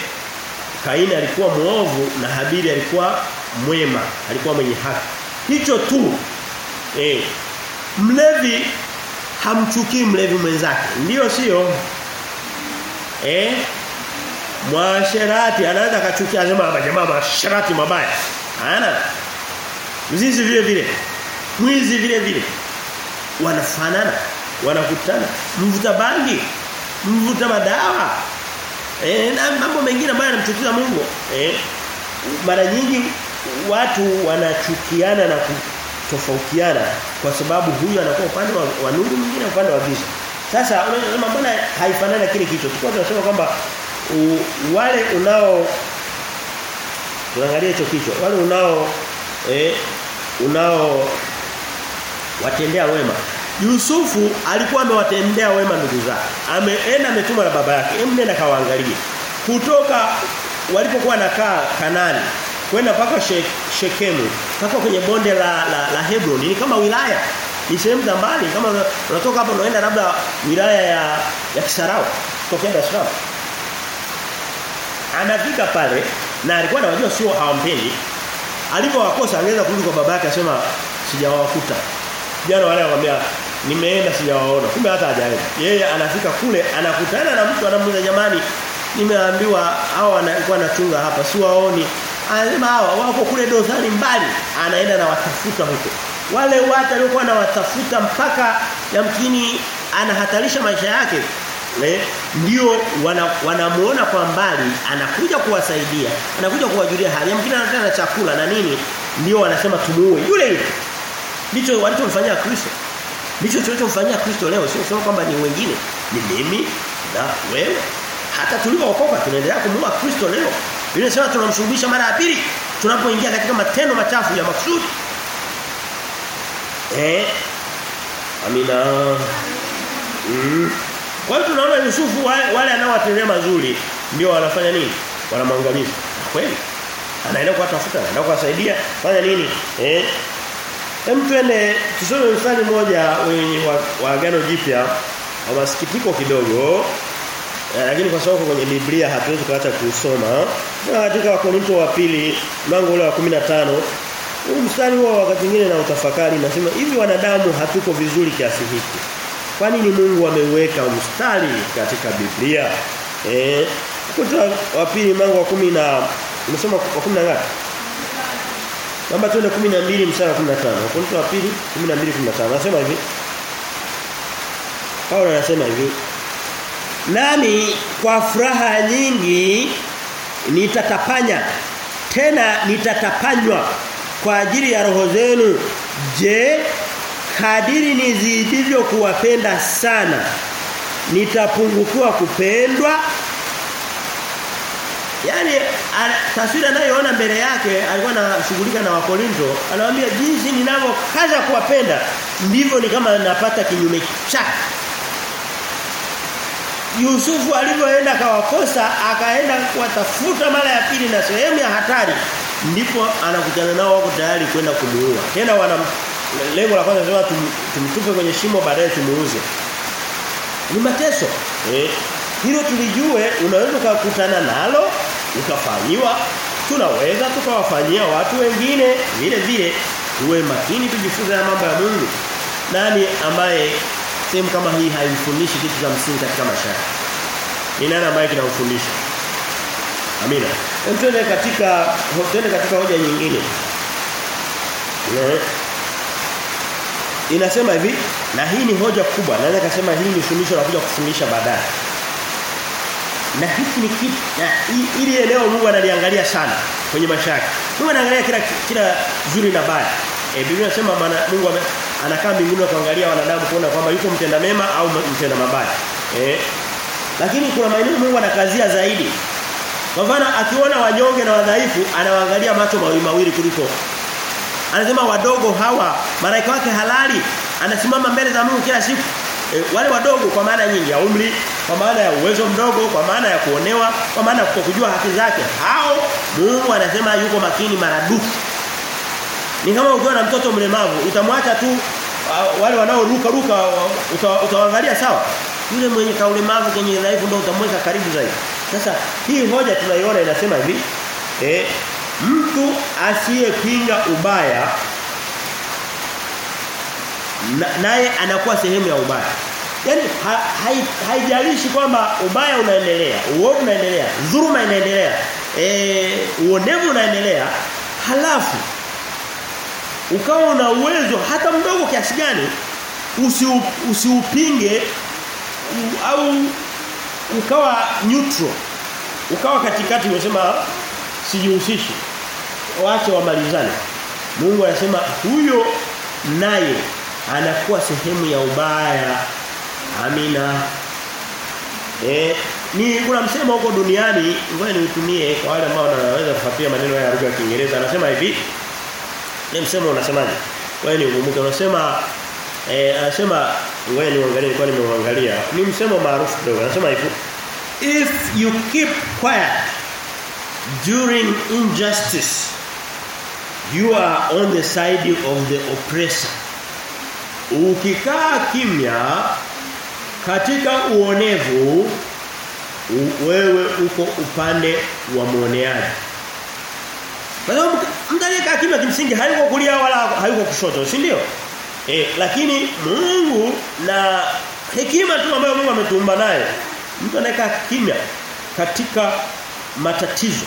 Kaini alikuwa muovu na Habili alikuwa mwema, alikuwa mwenye haki. Hicho tu. Eh mlevi hamchukii mlevi mwenzake. Ndiyo sio? Eh Mwasherati anaweza akachukia anasema jamaa mwasherati mabaya. Hana. Mzizi vile vile. Mwizi vile vile. Wanafanana, wanakutana. Mvuta bangi, mvuta madawa. Eh na mambo mengine ambayo yanamchukiza Mungu. Eh mara nyingi watu wanachukiana na kutofautiana kwa sababu huyu anakuwa upande wa, wa nuru mwingine upande wa giza. Sasa unasema mbona haifanani na kile kicho? Tulikuwa tunasema kwamba wale unao tunaangalia hicho kichwa wale unao eh unao watendea wema Yusufu alikuwa amewatendea wema ndugu zake. Ameenda ametuma na baba yake. Hebu nenda kawaangalie. Kutoka walipokuwa nakaa Kanani kwenda paka she, Shekemu paka kwenye bonde la la, la Hebron ni kama wilaya. Ni sehemu za mbali kama unatoka hapo unaenda labda wilaya ya ya Kisarawe kutokea Salaam. Anafika pale na alikuwa anawajua sio hawampendi. Alipowakosa angeweza kurudi kwa babake asema sijawakuta. Jana wale wanamwambia nimeenda sijawaona. Kumbe hata hajaenda. Yeye anafika kule anakutana na mtu anamuuliza jamani nimeambiwa hao walikuwa anachunga hapa si waoni? Anasema hawa wako kule dozani mbali. Anaenda na watafuta huko. Wale watu waliokuwa na watafuta mpaka yamkini anahatarisha maisha yake Le, ndio wanamuona wana kwa mbali anakuja kuwasaidia anakuja kuwajulia hali. Yamkini anataka na chakula na nini ndio wanasema tumuue yule yule. Ndicho walichomfanyia Kristo ndicho tulichomfanyia Kristo leo sio sio kwamba ni wengine ni mimi na wewe hata tulipookoka tunaendelea kumua Kristo leo Biblia inasema tunamsulubisha mara ya pili tunapoingia katika matendo machafu ya makusudi. eh amina mm. Kwa hiyo tunaona Yusufu wale, wale anaowatendea mazuri ndio wanafanya nini? Wanamwangamiza. Kweli? Anaenda kuwatafuta, anaenda kuwasaidia, fanya nini? Eh? Hem twende tusome mstari mmoja wa, wa agano jipya wa masikitiko kidogo. Eh, lakini kwa sababu kwenye Biblia hatuwezi kuacha kusoma. Na katika Wakorintho wa pili mlango ule wa 15 huu mstari huo wakati mwingine na utafakari nasema hivi wanadamu hatuko vizuri kiasi hiki. Kwa nini Mungu ameweka mstari katika Biblia? Eh, kutoka wa pili mlango wa 10 na umesoma wa 10 na ngapi? Namba tuende 12 mstari wa 15. Wakorintho wa pili 12 15. Anasema hivi. Paulo anasema hivi. Nami kwa furaha nyingi nitatapanya tena nitatapanywa kwa ajili ya roho zenu. Je, kadiri nizidivyo kuwapenda sana nitapungukiwa kupendwa Yaani taswira anayoona mbele yake alikuwa anashughulika na Wakorinto anawaambia jinsi ninavyokaza kuwapenda ndivyo ni kama napata kinyume chake. Yusufu alivyoenda kawakosa akaenda kuwatafuta mara ya pili na sehemu ya hatari ndipo anakutana nao wako tayari kwenda kumuua. Tena wana lengo la kwanza sema tum, tumtupe kwenye shimo baadaye tumuuze. Ni mateso. Eh hilo tulijue unaweza kukutana nalo ukafanyiwa. Tunaweza tukawafanyia watu wengine vile vile tuwe makini tujifunze na mambo ya Mungu. Nani ambaye sehemu kama hii haifundishi kitu za msingi katika maisha ni nani ambaye kinamfundisha? Amina. Twende katika twende katika hoja nyingine. Inasema hivi na hii ni hoja kubwa. Naweza kusema hii ni fundisho la kuja kufundisha baadaye na hiki ni kitu na ili eneo Mungu analiangalia sana kwenye maisha yake Mungu anaangalia kila kila zuri na baya e, Biblia inasema maana Mungu anakaa mbinguni kuangalia wanadamu kuona kwamba yuko mtenda mema au mtenda mabaya. Eh? Lakini kuna maeneo Mungu anakazia zaidi. Kwa mfano akiona wanyonge na wadhaifu anawaangalia macho mawili mawili kuliko. Anasema wadogo hawa malaika wake halali anasimama mbele za Mungu kila siku. E, wale wadogo kwa maana nyingi ya umri, kwa maana ya uwezo mdogo, kwa maana ya kuonewa, kwa maana ya kujua haki zake. Hao Mungu anasema yuko makini maradufu. Ni kama ukiwa na mtoto mlemavu utamwacha tu wale wanaoruka ruka utawaangalia sawa. Yule mwenye kaulemavu kwenye dhaifu ndio utamweka karibu zaidi. Sasa hii hoja tunaiona inasema hivi eh mtu asiyepinga ubaya naye anakuwa sehemu ya ubaya. Ha, hai, haijalishi kwamba ubaya unaendelea, uovu unaendelea, dhuluma inaendelea, eh uonevu unaendelea, halafu ukawa una uwezo hata mdogo kiasi gani usiu, usiupinge au ukawa neutral. Ukawa katikati unasema sijihusishi wache wamalizane. Mungu anasema huyo naye anakuwa sehemu ya ubaya amina. Eh ni kuna msemo huko duniani ngoja niutumie kwa wale ambao wanaweza kufuatia maneno ya lugha ya Kiingereza. Anasema hivi ni msemo unasemaje? Wewe ni ugumuke unasema eh anasema ngoja kwa nilikuwa nimeuangalia. Ni msemo maarufu kidogo. Anasema hivi if you keep quiet during injustice you are on the side of the oppressor. Ukikaa kimya katika uonevu wewe uko upande wa muoneaji. Kwa sababu kimya kimsingi hayuko kulia wala hayuko kushoto si ndio? Eh lakini Mungu na hekima tu ambayo Mungu ametuumba naye mtu anayekaa kimya katika matatizo.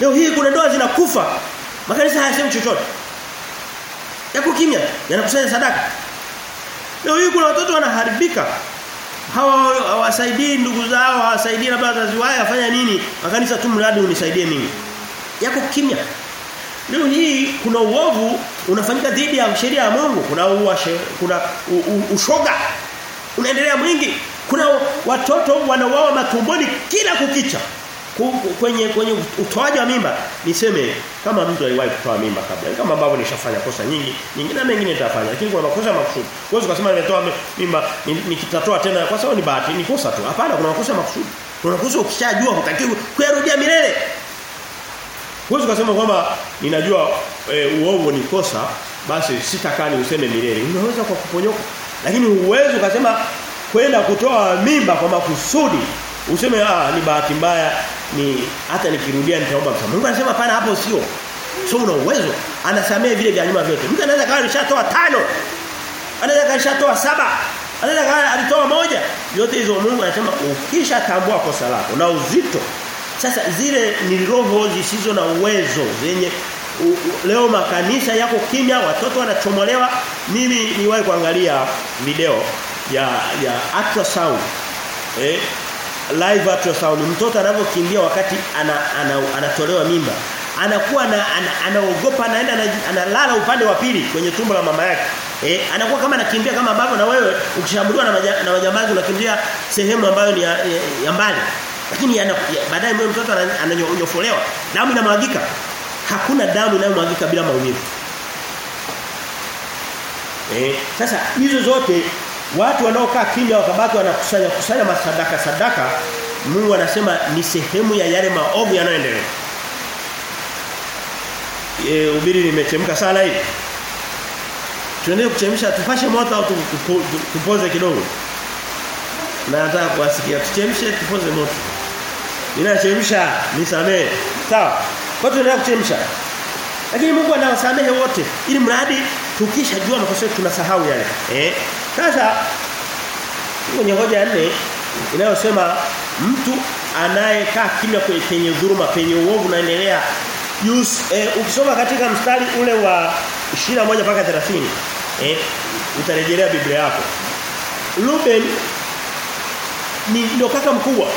Leo hii kuna ndoa zinakufa makanisa hayasemi chochote. Yako kimya yanakusanya sadaka. Leo hii kuna watoto wanaharibika hawa hawasaidii ndugu zao hawasaidii labda wazazi wao afanya nini? Makanisa tu mradi unisaidie mimi. Yako kimya. Leo hii kuna uovu unafanyika dhidi ya sheria ya Mungu. Kuna uashe, kuna u, u, ushoga. Unaendelea mwingi. Kuna watoto wanauawa matumboni kila kukicha kwenye kwenye utoaji wa mimba niseme kama mtu aliwahi kutoa mimba kabla kama ambavyo nishafanya kosa nyingi nyingine na mengine nitafanya lakini kuna makosa makusudi. Huwezi kusema nimetoa mimba nikitatoa tena kwa sababu ni bahati ni kosa tu. Hapana kuna makosa makusudi. Kuna makosa ukishajua hutakiwi kuyarudia milele. Huwezi kusema kwamba ninajua e, uongo ni kosa basi sitakaa ni useme milele. Unaweza kwa kuponyoka. Lakini uwezo ukasema kwenda kutoa mimba kwa makusudi useme ah ni bahati mbaya ni hata nikirudia nitaomba msamaha. Mungu anasema pana hapo sio. Sio una uwezo. anasamea vile vya nyuma vyote. Mtu anaweza kawa alishatoa tano. Anaweza kama alishatoa saba. Anaweza kawa alitoa moja. Yote hizo Mungu anasema ukisha tambua kosa lako na uzito. Sasa zile ni roho zisizo na uwezo zenye u, u, leo makanisa yako kimya watoto wanachomolewa mimi niwahi kuangalia video ya ya ultrasound eh live ultrasound mtoto anapokimbia wakati ana, ana, anatolewa mimba anakuwa na, ana, anaogopa anaenda analala upande wa pili kwenye tumbo la mama yake. Eh anakuwa kama anakimbia kama ambavyo na wewe ukishambuliwa na, maja, na majambazi unakimbia sehemu ambayo ni ya, ya, ya mbali. Lakini baadaye mtoto ananyofolewa damu inamwagika. Hakuna damu inayomwagika bila maumivu. Eh sasa hizo zote watu wanaokaa kimya wakabaki wanakusanya kusanya masadaka sadaka Mungu anasema ni sehemu ya yale maovu yanayoendelea. E, ubiri limechemka sana hivi. Tuendelee kuchemsha tupashe moto au tupoze kidogo. Na nataka kuwasikia tuchemshe tupoze moto. Ninachemsha nisamee. Sawa. Kwa tuendelee kuchemsha. Lakini Mungu anawasamehe wote ili mradi tukishajua makosa tunasahau yale. Eh? Sasa kwenye hoja ya nne inayosema mtu anayekaa kimya penye dhuluma penye uovu unaendelea eh, ukisoma katika mstari ule wa 21 mpaka 30 eh utarejelea Biblia yako Ruben ni ndo kaka mkubwa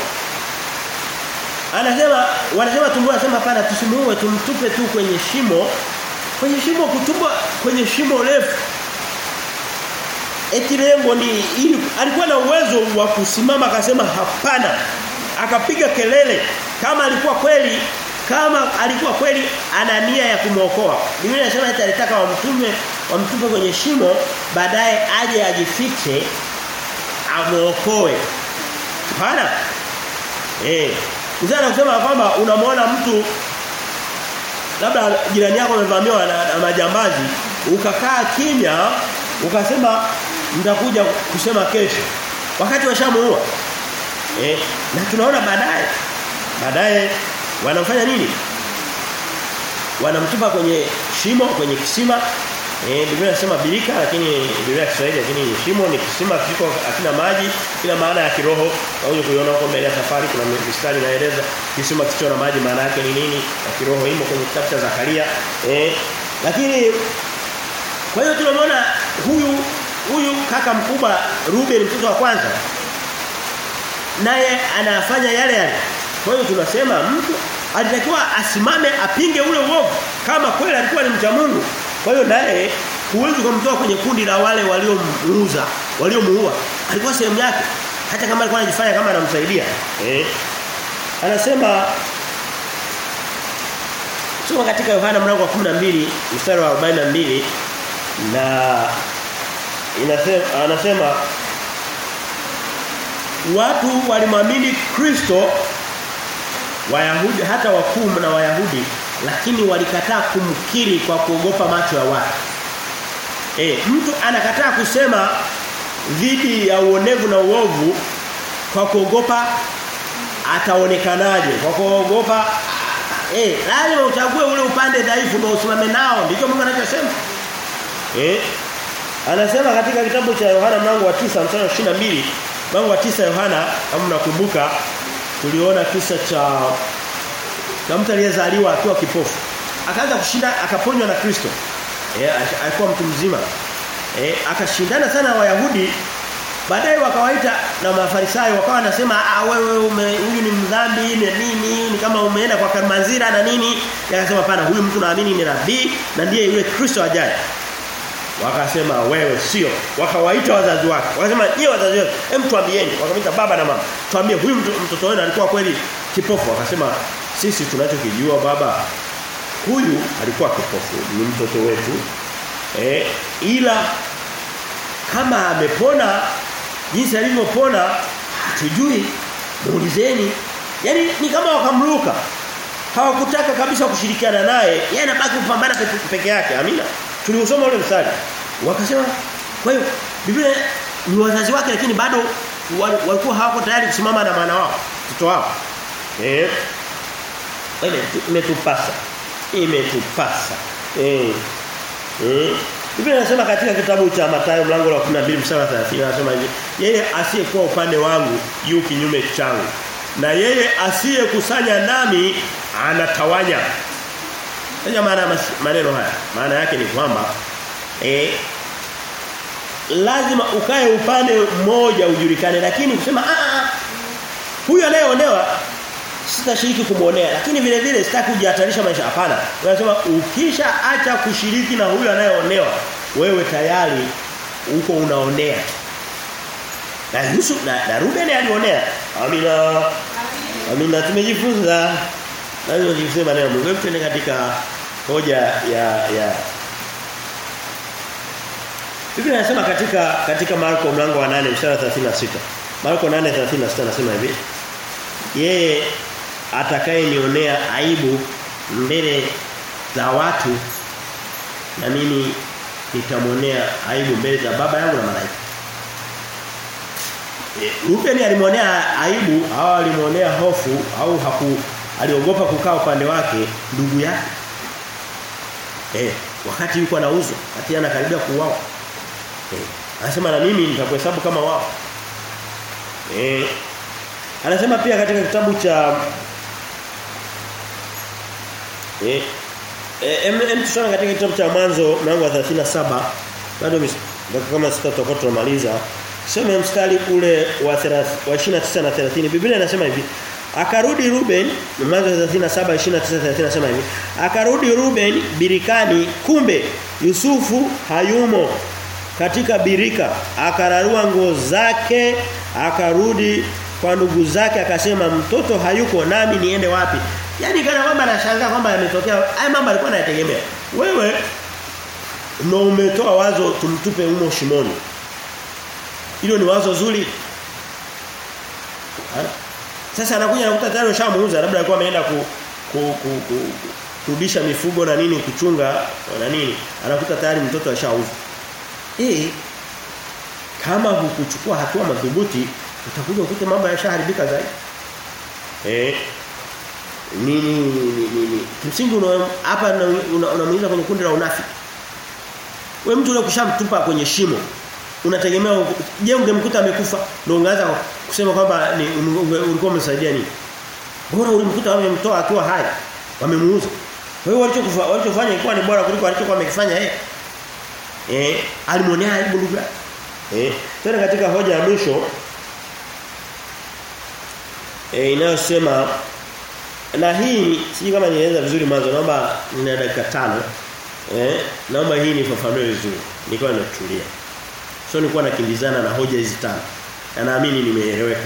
anasema wanasema tumbo anasema hapana tusimuue tumtupe tu kwenye shimo kwenye shimo kutupa kwenye shimo refu. Eti lengo ni ili alikuwa na uwezo wa kusimama akasema hapana. Akapiga kelele kama alikuwa kweli kama alikuwa kweli ana nia ya kumwokoa. Biblia inasema eti alitaka wamtume wamtupe kwenye shimo baadaye aje ajifiche amuokoe hapana. Eh uzana kusema kwamba unamwona mtu labda jirani yako amevamiwa na, majambazi ukakaa kimya ukasema mtakuja kusema kesho. Wakati washamuua eh na tunaona baadaye. Baadaye wanamfanya nini? Wanamtupa kwenye shimo kwenye kisima eh Biblia inasema bilika lakini Biblia ya Kiswahili lakini shimo ni kisima kiko hakina maji kila maana ya kiroho. Au kuiona huko mbele ya safari kuna mistari inaeleza kisima kisicho na maji maana yake ni nini? Ya kiroho imo kwenye kitabu cha Zakaria. Eh lakini kwa hiyo tunamwona huyu huyu kaka mkubwa Ruben mtoto wa kwanza naye anafanya yale yale. Kwa hiyo tunasema mtu alitakiwa asimame apinge ule uovu kama kweli alikuwa ni mcha Mungu kwa hiyo naye huwezi kumtoa kwenye kundi la wale waliomuuza waliomuua. Alikuwa sehemu yake hata kama alikuwa anajifanya kama anamsaidia eh anasema Soma katika Yohana mlango wa 12 mstari wa 42 na inasema anasema watu walimwamini Kristo Wayahudi hata wakuu na Wayahudi lakini walikataa kumkiri kwa kuogopa macho ya watu. E, mtu anakataa kusema dhidi ya uonevu na uovu kwa kuogopa ataonekanaje, kwa kuogopa eh lazima uchague ule upande dhaifu na usimame nao ndicho Mungu anachosema. Eh? Anasema katika kitabu cha Yohana mlango wa 9 mstari wa 22, mlango wa 9 Yohana kama mnakumbuka tuliona kisa cha na mtu aliyezaliwa akiwa kipofu. Akaanza kushinda akaponywa na Kristo. Eh alikuwa mtu mzima. Eh akashindana sana na Wayahudi. Baadaye wakawaita na Mafarisayo wakawa wanasema ah wewe huyu ni mdhambi ni nini ni kama umeenda kwa Kalimanzira na nini yakasema pana huyu mtu naamini ni nabii na ndiye yule Kristo ajaye wakasema wewe sio wakawaita wazazi wake wakasema nyie wazazi wetu hem tuambieni wakamwita baba na mama tuambie huyu mtoto wenu alikuwa kweli kipofu akasema sisi tunachokijua baba huyu alikuwa kipofu ni mtoto wetu. E, ila kama amepona jinsi alivyopona tujui muulizeni. Yani ni kama wakamruka hawakutaka kabisa kushirikiana naye. Yeye anabaki kupambana peke yake. Amina. Tuliusoma ule mstari. Wakasema kwa hiyo Biblia ni wazazi wake lakini bado walikuwa hawako tayari kusimama na maana wao mtoto wao eh? Imetupasa imetupasa eh. Eh? Biblia inasema katika kitabu cha Mathayo mlango wa 12 mstari wa 30 anasema hivi yeye asiyekuwa upande wangu yu kinyume changu na yeye asiyekusanya nami anatawanya. Sasa maana maneno haya maana yake ni kwamba eh lazima ukae upande mmoja ujulikane lakini kusema ah huyu anayeonewa sitashiriki kumuonea lakini vile vile sitaki kujihatarisha maisha. Hapana. Unasema ukisha acha kushiriki na huyo anayeonewa wewe tayari uko unaonea. Na Yusuf na, na Ruben alionea. Amina. Amina tumejifunza. Lazima tujifunze maneno. Mungu tena katika hoja ya ya. Biblia inasema katika katika Marko mlango wa 8 mstari wa 36 Marko 8:36 anasema hivi. Yeye atakayenionea aibu mbele za watu na mimi nitamwonea aibu mbele za baba yangu na malaika. E, Ruben alimwonea aibu au alimwonea hofu au haku aliogopa kukaa upande wake ndugu yake. Eh, wakati yuko anauzwa, wakati anakaribia kuuawa. Eh, anasema na mimi nitakuhesabu kama wao. Eh, anasema pia katika kitabu cha eh em em tusome katika kitabu cha mwanzo mlango wa 37 bado dakika kama sita tutakuwa tunamaliza. Sema mstari ule wa 30 wa 29 na 30 Biblia inasema hivi Akarudi Ruben mwanzo 37 29 30 nasema hivi akarudi Ruben birikani kumbe Yusufu hayumo katika birika. Akararua nguo zake akarudi kwa ndugu zake akasema mtoto hayuko nami niende wapi yani kana kwamba anashangaa kwamba yametokea haya mambo alikuwa anayategemea. Wewe ndio umetoa wazo tumtupe humo shimoni. Hilo ni wazo zuri. Sasa anakuja anakuta tayari ushamuuza labda alikuwa ameenda ku, ku, ku, ku, kurudisha mifugo na nini kuchunga na nini. Anakuta tayari mtoto ashauza. Eh kama hukuchukua hatua madhubuti utakuja ukute mambo yashaharibika zaidi. Eh nini nini kimsingi hapa unamuingiza kwenye kundi la unafiki. Wewe mtu ule kushamtupa kwenye shimo unategemea je ungemkuta amekufa? Ndio ungeanza kusema kwamba ulikuwa umesaidia nini? Bora ulimkuta wamemtoa akiwa hai? Wamemuuza. Kwa hiyo walichokufa walichofanya ilikuwa ni bora kuliko walichokuwa wamekifanya yeye. Eh alimonea aibu ndugu eh tena katika hoja ya mwisho eh inayosema na hii siji kama nieleza vizuri mwanzo naomba nina dakika tano. Eh naomba hii nifafanue vizuri. Nilikuwa natulia sio nilikuwa nakimbizana na hoja hizi tano. Na naamini nimeeleweka.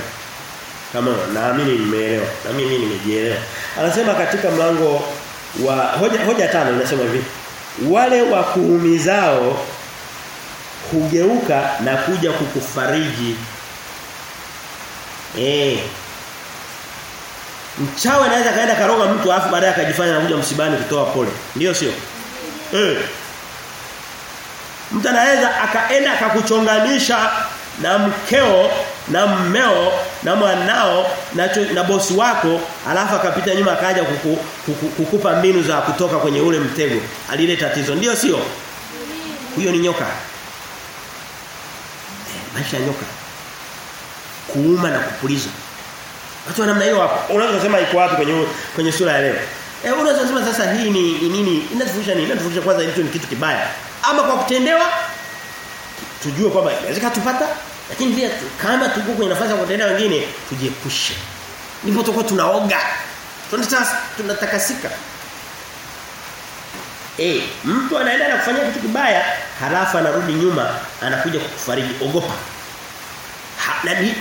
Kama naamini nimeelewa. Na mimi nimejielewa. Anasema katika mlango wa hoja hoja tano inasema hivi. Wale wa kuumizao hugeuka na kuja kukufariji. Eh mchawi anaweza kaenda karoga mtu afu baadaye akajifanya anakuja msibani kutoa pole. Ndio sio? Eh. Mtu anaweza akaenda akakuchonganisha na mkeo na mmeo na mwanao na, na bosi wako alafu akapita nyuma akaja kuku, kuku, kukupa mbinu za kutoka kwenye ule mtego. Alile tatizo. Ndio sio? Huyo ni nyoka. Maisha ya nyoka. Kuuma na kupuliza watu wa namna hiyo hapo unaweza kusema iko wapi kwenye kwenye sura ya leo? Eh unaweza kusema sasa hii ni nini? Inatufundisha nini? Inatufundisha kwanza hicho ni kitu kibaya. Ama kwa kutendewa tujue kwamba inaweza tupata lakini pia kama tuko kwenye nafasi ya kutendea wengine tujiepushe. Ndipo tutakuwa tunaoga. Tunataka tunatakasika. Eh mtu anaenda na kufanya kitu kibaya halafu anarudi nyuma anakuja kukufariji. Ogopa. Ha, nani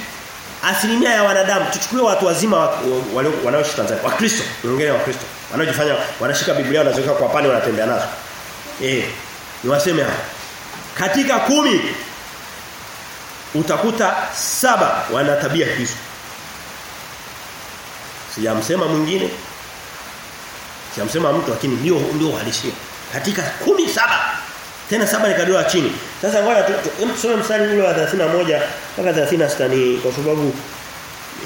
asilimia ya wanadamu tuchukue watu wazima wanaoishi Tanzania wakristo wa wakristo. Wanaojifanya wanashika biblia wanaziweka kwa pale wanatembea nazo. Eh niwaseme hapa. Katika kumi utakuta saba wana tabia hizo sijamsema mwingine sijamsema mtu lakini ndio ndio uhalisia. Katika kumi saba tena saba ni chini. Sasa ngoja tusome mstari ule wa 31 mpaka 36 ni kwa sababu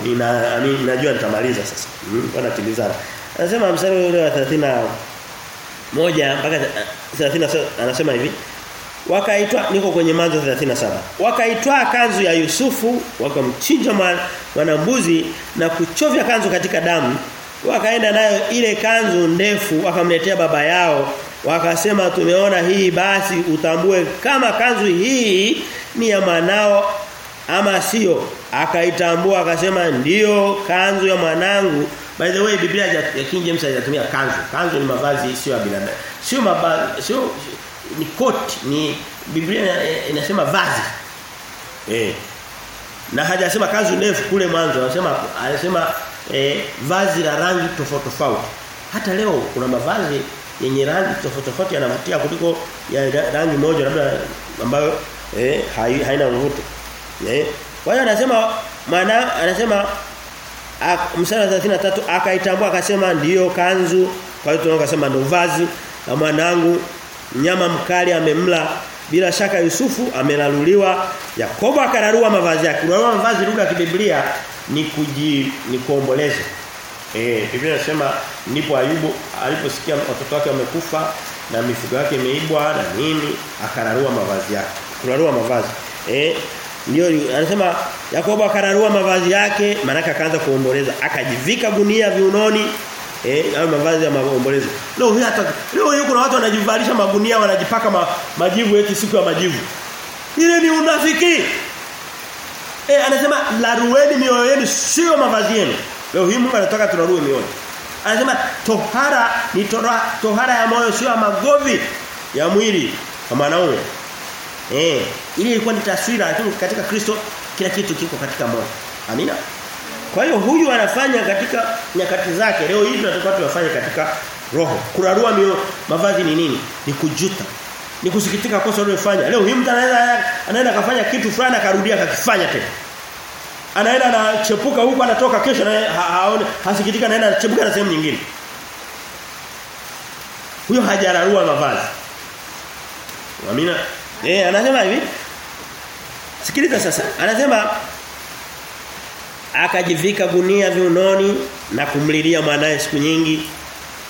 nina najua nitamaliza sasa. Bwana timizana anasema mstari ule wa 31 mpaka 37 anasema hivi. Wakaitwa niko kwenye manzo 37 wakaitwa kanzu ya Yusufu wakamchinja mwanambuzi na kuchovya kanzu katika damu. Wakaenda nayo ile kanzu ndefu wakamletea baba yao wakasema tumeona hii basi utambue kama kanzu hii ni ya mwanao ama sio. Akaitambua akasema ndiyo kanzu ya mwanangu. By the way Biblia ya King James haijatumia kanzu. Kanzu ni mavazi sio ya binadamu. Sio mavazi sio ni koti ni Biblia inasema vazi. Eh na hajasema kanzu ndefu kule mwanzo anasema anasema eh, vazi la rangi tofauti tofauti. Hata leo kuna mavazi yenye rangi tofauti tofauti yanavutia kuliko ya rangi moja labda ambayo eh, haina mvuto eh. Kwa hiyo anasema maana anasema msala 33 akaitambua akasema ndiyo kanzu. Kwa hiyo tunaweza kusema ndio vazi na mwanangu. Mnyama mkali amemla bila shaka Yusufu amelaluliwa. Yakobo akararua mavazi yake. Kurarua mavazi lugha ya kibiblia ni kuji ni kuomboleza eh Biblia inasema ndipo Ayubu aliposikia watoto wake wamekufa na mifugo yake imeibwa na nini akararua mavazi yake. Kurarua mavazi. Eh ndio anasema Yakobo akararua mavazi yake maana akaanza kuomboleza. Akajivika gunia viunoni. Eh hayo mavazi ya maombolezo. Leo hii hata leo hii kuna watu wanajivalisha magunia wanajipaka ma, majivu eti siku ya majivu. Ile ni unafiki. Eh anasema larueni mioyo yenu sio mavazi yenu leo hii Mungu anataka turarue mioyo anasema tohara ni tora, tohara ya moyo sio ya magovi ya mwili kwa mwanaume Eh, ile ilikuwa ni taswira lakini katika Kristo kila kitu kiko katika moyo. Amina. Kwa hiyo huyu anafanya katika nyakati zake. Leo hii tunatakiwa tuyafanye katika roho. Kurarua mioyo mavazi ni nini? Ni kujuta. Ni kusikitika kosa ulilofanya. Leo hii mtu anaenda anaenda kafanya kitu fulani akarudia akakifanya tena. Anaenda anachepuka huko anatoka kesho na haone hasikitika anaenda anachepuka na sehemu nyingine. Huyo hajararua mavazi. Amina. Eh anasema hivi. Sikiliza sasa. Anasema akajivika gunia viunoni na kumlilia mwanae siku nyingi.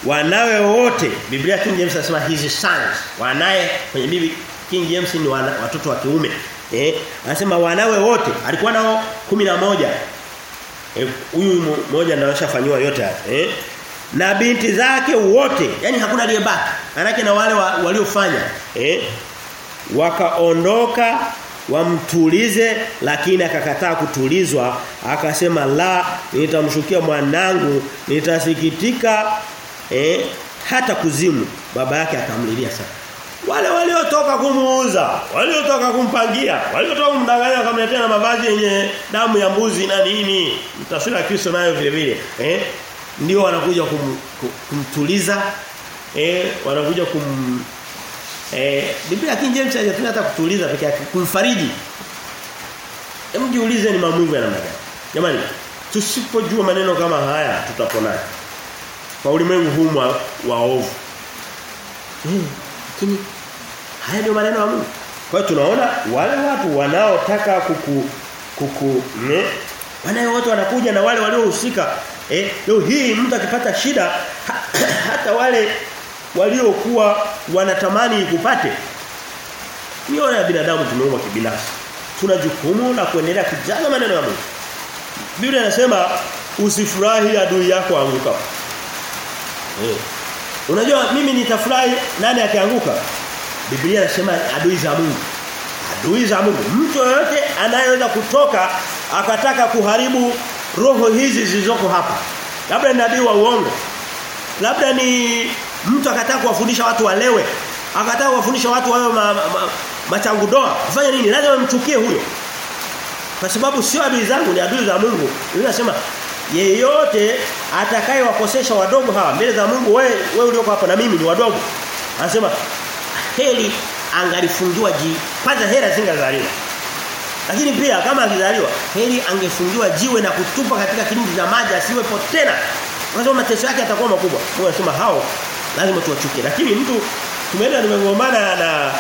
Wanawe wote Biblia King James anasema his sons. Wanae kwenye bibi King James ni wana, watoto wa kiume. Eh anasema wanawe wote alikuwa nao moja. Huyu eh, mmoja anawashafanywa yote haya. Eh na binti zake wote yani hakuna aliyebaki manake na wale wa, waliofanya. Eh wakaondoka wamtulize lakini akakataa kutulizwa. Akasema la nitamshukia mwanangu nitasikitika eh hata kuzimu. Baba yake akamlilia sana wale waliotoka kumuuza waliotoka kumpangia waliotoka kumdanganya akamletea na mavazi yenye damu ya mbuzi na nini mtaswira Kristo nayo vile vile eh? Ndio wanakuja kum, kumtuliza eh? Wanakuja kum eh Biblia King James haijatumia hata kutuliza pekee yake kumfariji. Hebu jiulize ni maumivu ya namna gani. Jamani tusipojua maneno kama haya tutaponaje kwa ulimwengu huu wa waovu Hmm. lakini haya ndio maneno ya Mungu kwa hiyo tunaona wale watu wanaotaka kuku kuku ne wanayo watu wanakuja na wale waliohusika Eh, leo hii mtu akipata shida ha, hata wale waliokuwa wanatamani ikupate. Miona ya binadamu tumeumbwa kibinafsi. Tuna jukumu la kuendelea kujaza maneno ya Mungu. Biblia inasema usifurahi adui yako anguka. Eh. Unajua mimi nitafurahi nani akianguka? Biblia inasema adui za Mungu. Adui za Mungu. Mtu yoyote anayeweza kutoka akataka kuharibu roho hizi zilizoko hapa. Labda ni nabii wa uongo. Labda ni mtu akataka kuwafundisha watu walewe. Akataka kuwafundisha watu wawe ma, ma, machangu doa. Kufanya nini? Lazima mchukie huyo. Kwa sababu sio adui zangu ni adui za Mungu. Biblia inasema yeyote atakayewakosesha wadogo hawa mbele za Mungu wewe wewe ulioko hapa na mimi ni wadogo. Anasema heli angalifungiwa ji kwanza hela zingazaliwa. Lakini pia kama akizaliwa heri angefungiwa jiwe na kutupa katika kilindi cha maji asiwepo tena. Unasema mateso yake yatakuwa makubwa. Mungu anasema hao lazima tuwachukie. Lakini mtu tumeenda nimegombana na na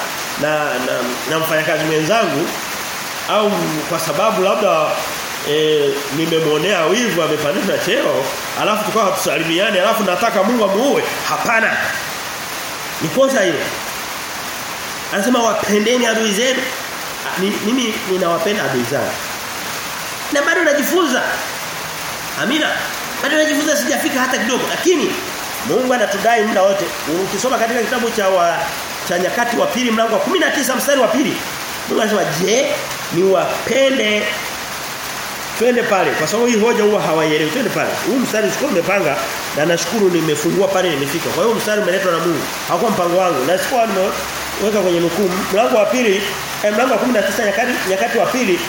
na, na, na mfanyakazi mwenzangu au kwa sababu labda e, nimemwonea wivu amepandisha cheo alafu tukawa tusalimiane alafu nataka Mungu amuue hapana ni kosa hilo anasema wapendeni adui zenu. Mimi ninawapenda adui zangu. Na bado najifunza. Amina. Bado najifunza sijafika hata kidogo. Lakini Mungu anatudai muda wote. Ukisoma katika kitabu cha wa, cha nyakati wa pili mlango wa 19 mstari wa pili Mungu anasema je niwapende twende pale kwa sababu hii hoja huwa hawaielewi. Twende pale. Huu mstari sikuwa nimepanga na nashukuru nimefungua pale nimefika. Kwa hiyo mstari umeletwa na Mungu. Hakuwa mpango wangu. Na sikuwa nimeweka kwenye nukuu mlango wa pili eh, mlango wa 19 nyakati nyakati wa pili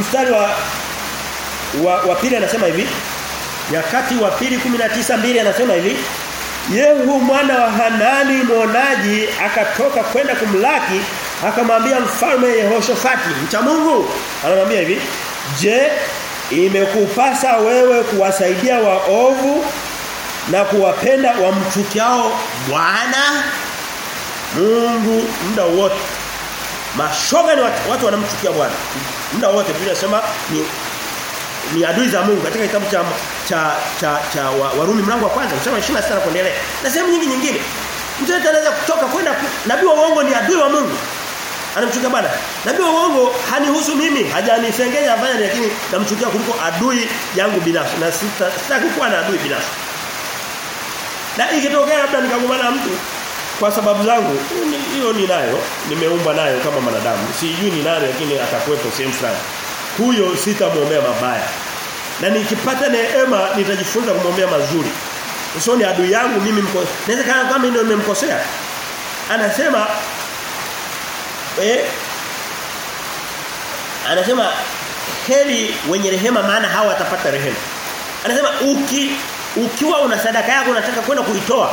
mstari wa wa, wa pili anasema hivi. Nyakati wa pili 19 mbili anasema hivi. Yehu mwana wa Hanani mwonaji akatoka kwenda kumlaki akamwambia mfalme Yehoshafati mcha Mungu. Anamwambia hivi je imekupasa wewe kuwasaidia waovu na kuwapenda wamchukiao Bwana Mungu muda wote. Mashoga ni watu, watu wanamchukia Bwana muda wote. Biblia inasema ni ni adui za Mungu. Katika kitabu cha cha cha, cha wa, Warumi mlango wa kwanza mstari wa 26 kuendelea. Na sehemu nyingi nyingine. Mtu anaweza kutoka kwenda nabii wa uongo ni adui wa Mungu anamchukia bwana. Nabii wa uongo hanihusu mimi hajanisengenya afanya lakini namchukia kuliko adui yangu binafsi. Na sitaki kuwa na adui binafsi. Na ikitokea labda nikagombana na mtu kwa sababu zangu hiyo ninayo nimeumba nayo kama mwanadamu. Sijui ni nani lakini atakuwepo sehemu fulani huyo sitamwombea mabaya. Na nikipata neema nitajifunza kumwombea mazuri. Sio ni adui yangu mimi mko naweza kama kama ndio nimemkosea. Anasema eh? Anasema heri wenye rehema maana hao watapata rehema. Anasema uki ukiwa una sadaka yako unataka kwenda kuitoa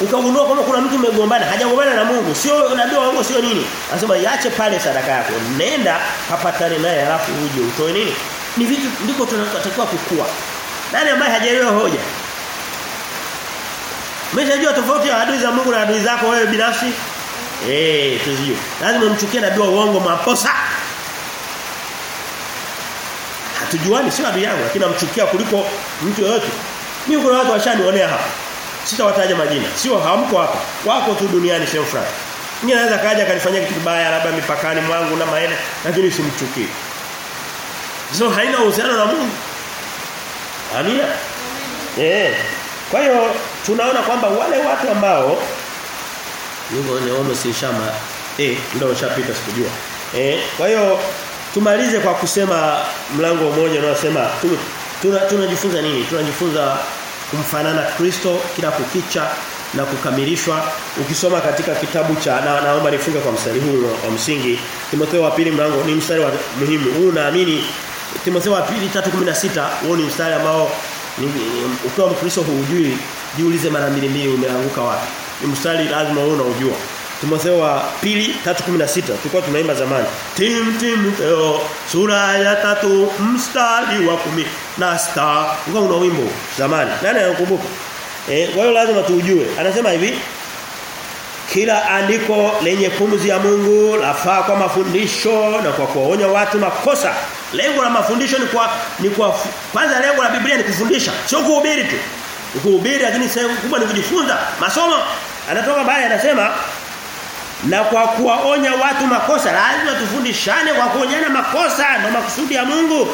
ukagundua kwamba kuna mtu umegombana hajagombana na Mungu sio nabii wangu sio nini. Anasema iache pale sadaka yako nenda kapatane naye alafu uje utoe nini. Ni vitu ndiko tunatakiwa kukua. Nani ambaye hajaelewa hoja? Umeshajua tofauti ya adui za Mungu na adui zako wewe binafsi eh tuzio. lazima mchukie nabii wa uongo maposa hatujuani sio adui yangu lakini namchukia kuliko mtu yoyote mimi kuna watu washanionea hapa sitawataja majina sio hamko hapa wako tu duniani sio fulani Mimi naweza kaja akanifanyia kitu kibaya labda mipakani mwangu na maene lakini simchukii. So haina uhusiano na Mungu. Amina. Eh. Kwa hiyo tunaona kwamba wale watu ambao Ni homo si shama. Eh ndio ushapita sikujua. Eh kwa hiyo tumalize kwa kusema mlango mmoja unaosema tunajifunza tuna nini? Tunajifunza kumfanana Kristo kila kukicha na kukamilishwa. Ukisoma katika kitabu cha na, naomba nifunge kwa mstari huu wa, msingi. Timotheo wa pili mlango ni mstari wa muhimu. Huu naamini Timotheo wa pili 3:16 huo ni mstari ambao ukiwa mkristo huujui jiulize mara mbili mbili umeanguka wapi mstari lazima wewe unaujua. Timotheo wa pili 3:16 tulikuwa tunaimba zamani Tim Timotheo sura ya tatu mstari wa kumi na sita. ulikuwa una wimbo zamani nani anakumbuka Eh, kwa hiyo lazima tuujue. Anasema hivi kila andiko lenye pumzi ya Mungu lafaa kwa mafundisho na kwa kuwaonya watu makosa. Lengo la mafundisho ni kwa ni kwa kwanza lengo la Biblia ni kufundisha, sio kuhubiri tu. Kuhubiri lakini sehemu kubwa ni kujifunza. Masomo anatoka mbali anasema na kwa kuwaonya watu makosa lazima tufundishane kwa kuonyana makosa ndio makusudi ya Mungu.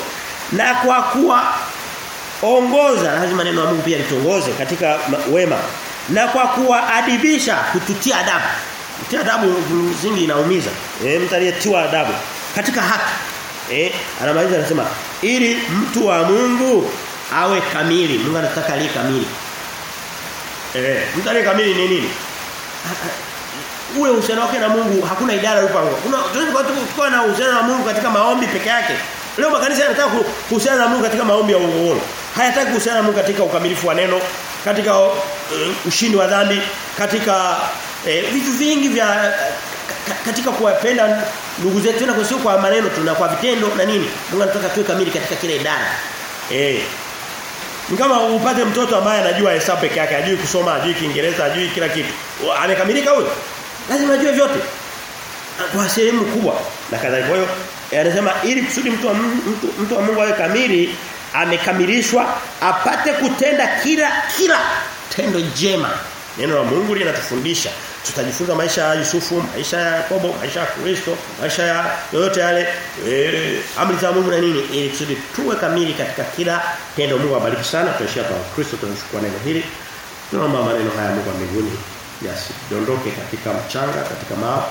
Na kwa kuwa ongoza lazima neno la Mungu pia lituongoze katika wema. Na kwa kuwaadibisha kututia adabu. Kutia adabu msingi inaumiza. Eh mtu aliyetiwa adabu. Katika haki. Eh anamaliza anasema ili mtu wa Mungu awe kamili. Mungu anataka aliye kamili. Eh mtu aliye kamili ni nini ule uhusiano wake na Mungu hakuna idara yupo kuna tunaweza na uhusiano na Mungu katika maombi peke yake Leo makanisa yanataka kuhusiana na Mungu katika maombi ya uongo. Hayataki kuhusiana na Mungu katika ukamilifu wa neno, katika uh, ushindi wa dhambi, katika uh, vitu vingi vya katika kuwapenda ndugu zetu na sio kwa maneno tu na kwa vitendo na nini. Mungu anataka tuwe kamili katika kila idara. Eh. Ni kama upate mtoto ambaye anajua hesabu peke yake, ajui kusoma, ajui Kiingereza, ajui kila kitu. Amekamilika huyo? Lazima ajue vyote. Kwa sehemu kubwa na kadhalika. Kwa hiyo anasema ili kusudi mtu wa mtu, mtu wa Mungu awe kamili amekamilishwa apate kutenda kila kila tendo jema neno la Mungu linatufundisha tutajifunza maisha ya Yusufu maisha ya Yakobo maisha ya Kristo maisha ya yoyote yale. Eh, amri za Mungu na nini ili kusudi tuwe kamili katika kila tendo. Mungu abariki sana. Tuishie kwa Kristo tunashukua neno hili. Tunaomba maneno haya Mungu wa mbinguni yasidondoke katika mchanga katika mawe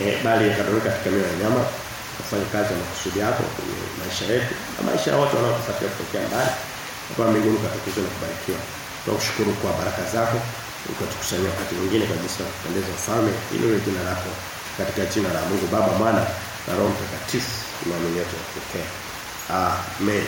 eh, bali yakadondoke katika mioyo ya nyama kufanya kazi ya makusudi yako kwenye maisha yetu na maisha ya watu wanaokufuatia kutokea mbali. Kwa mbinguni katukuzwe na kubarikiwa. Tunakushukuru kwa baraka zako ukatukusanya wakati mwingine kabisa kupendeza ufalme. Ili ile jina lako katika jina la Mungu Baba Mwana na Roho Mtakatifu. Tunaamini yote pokea amen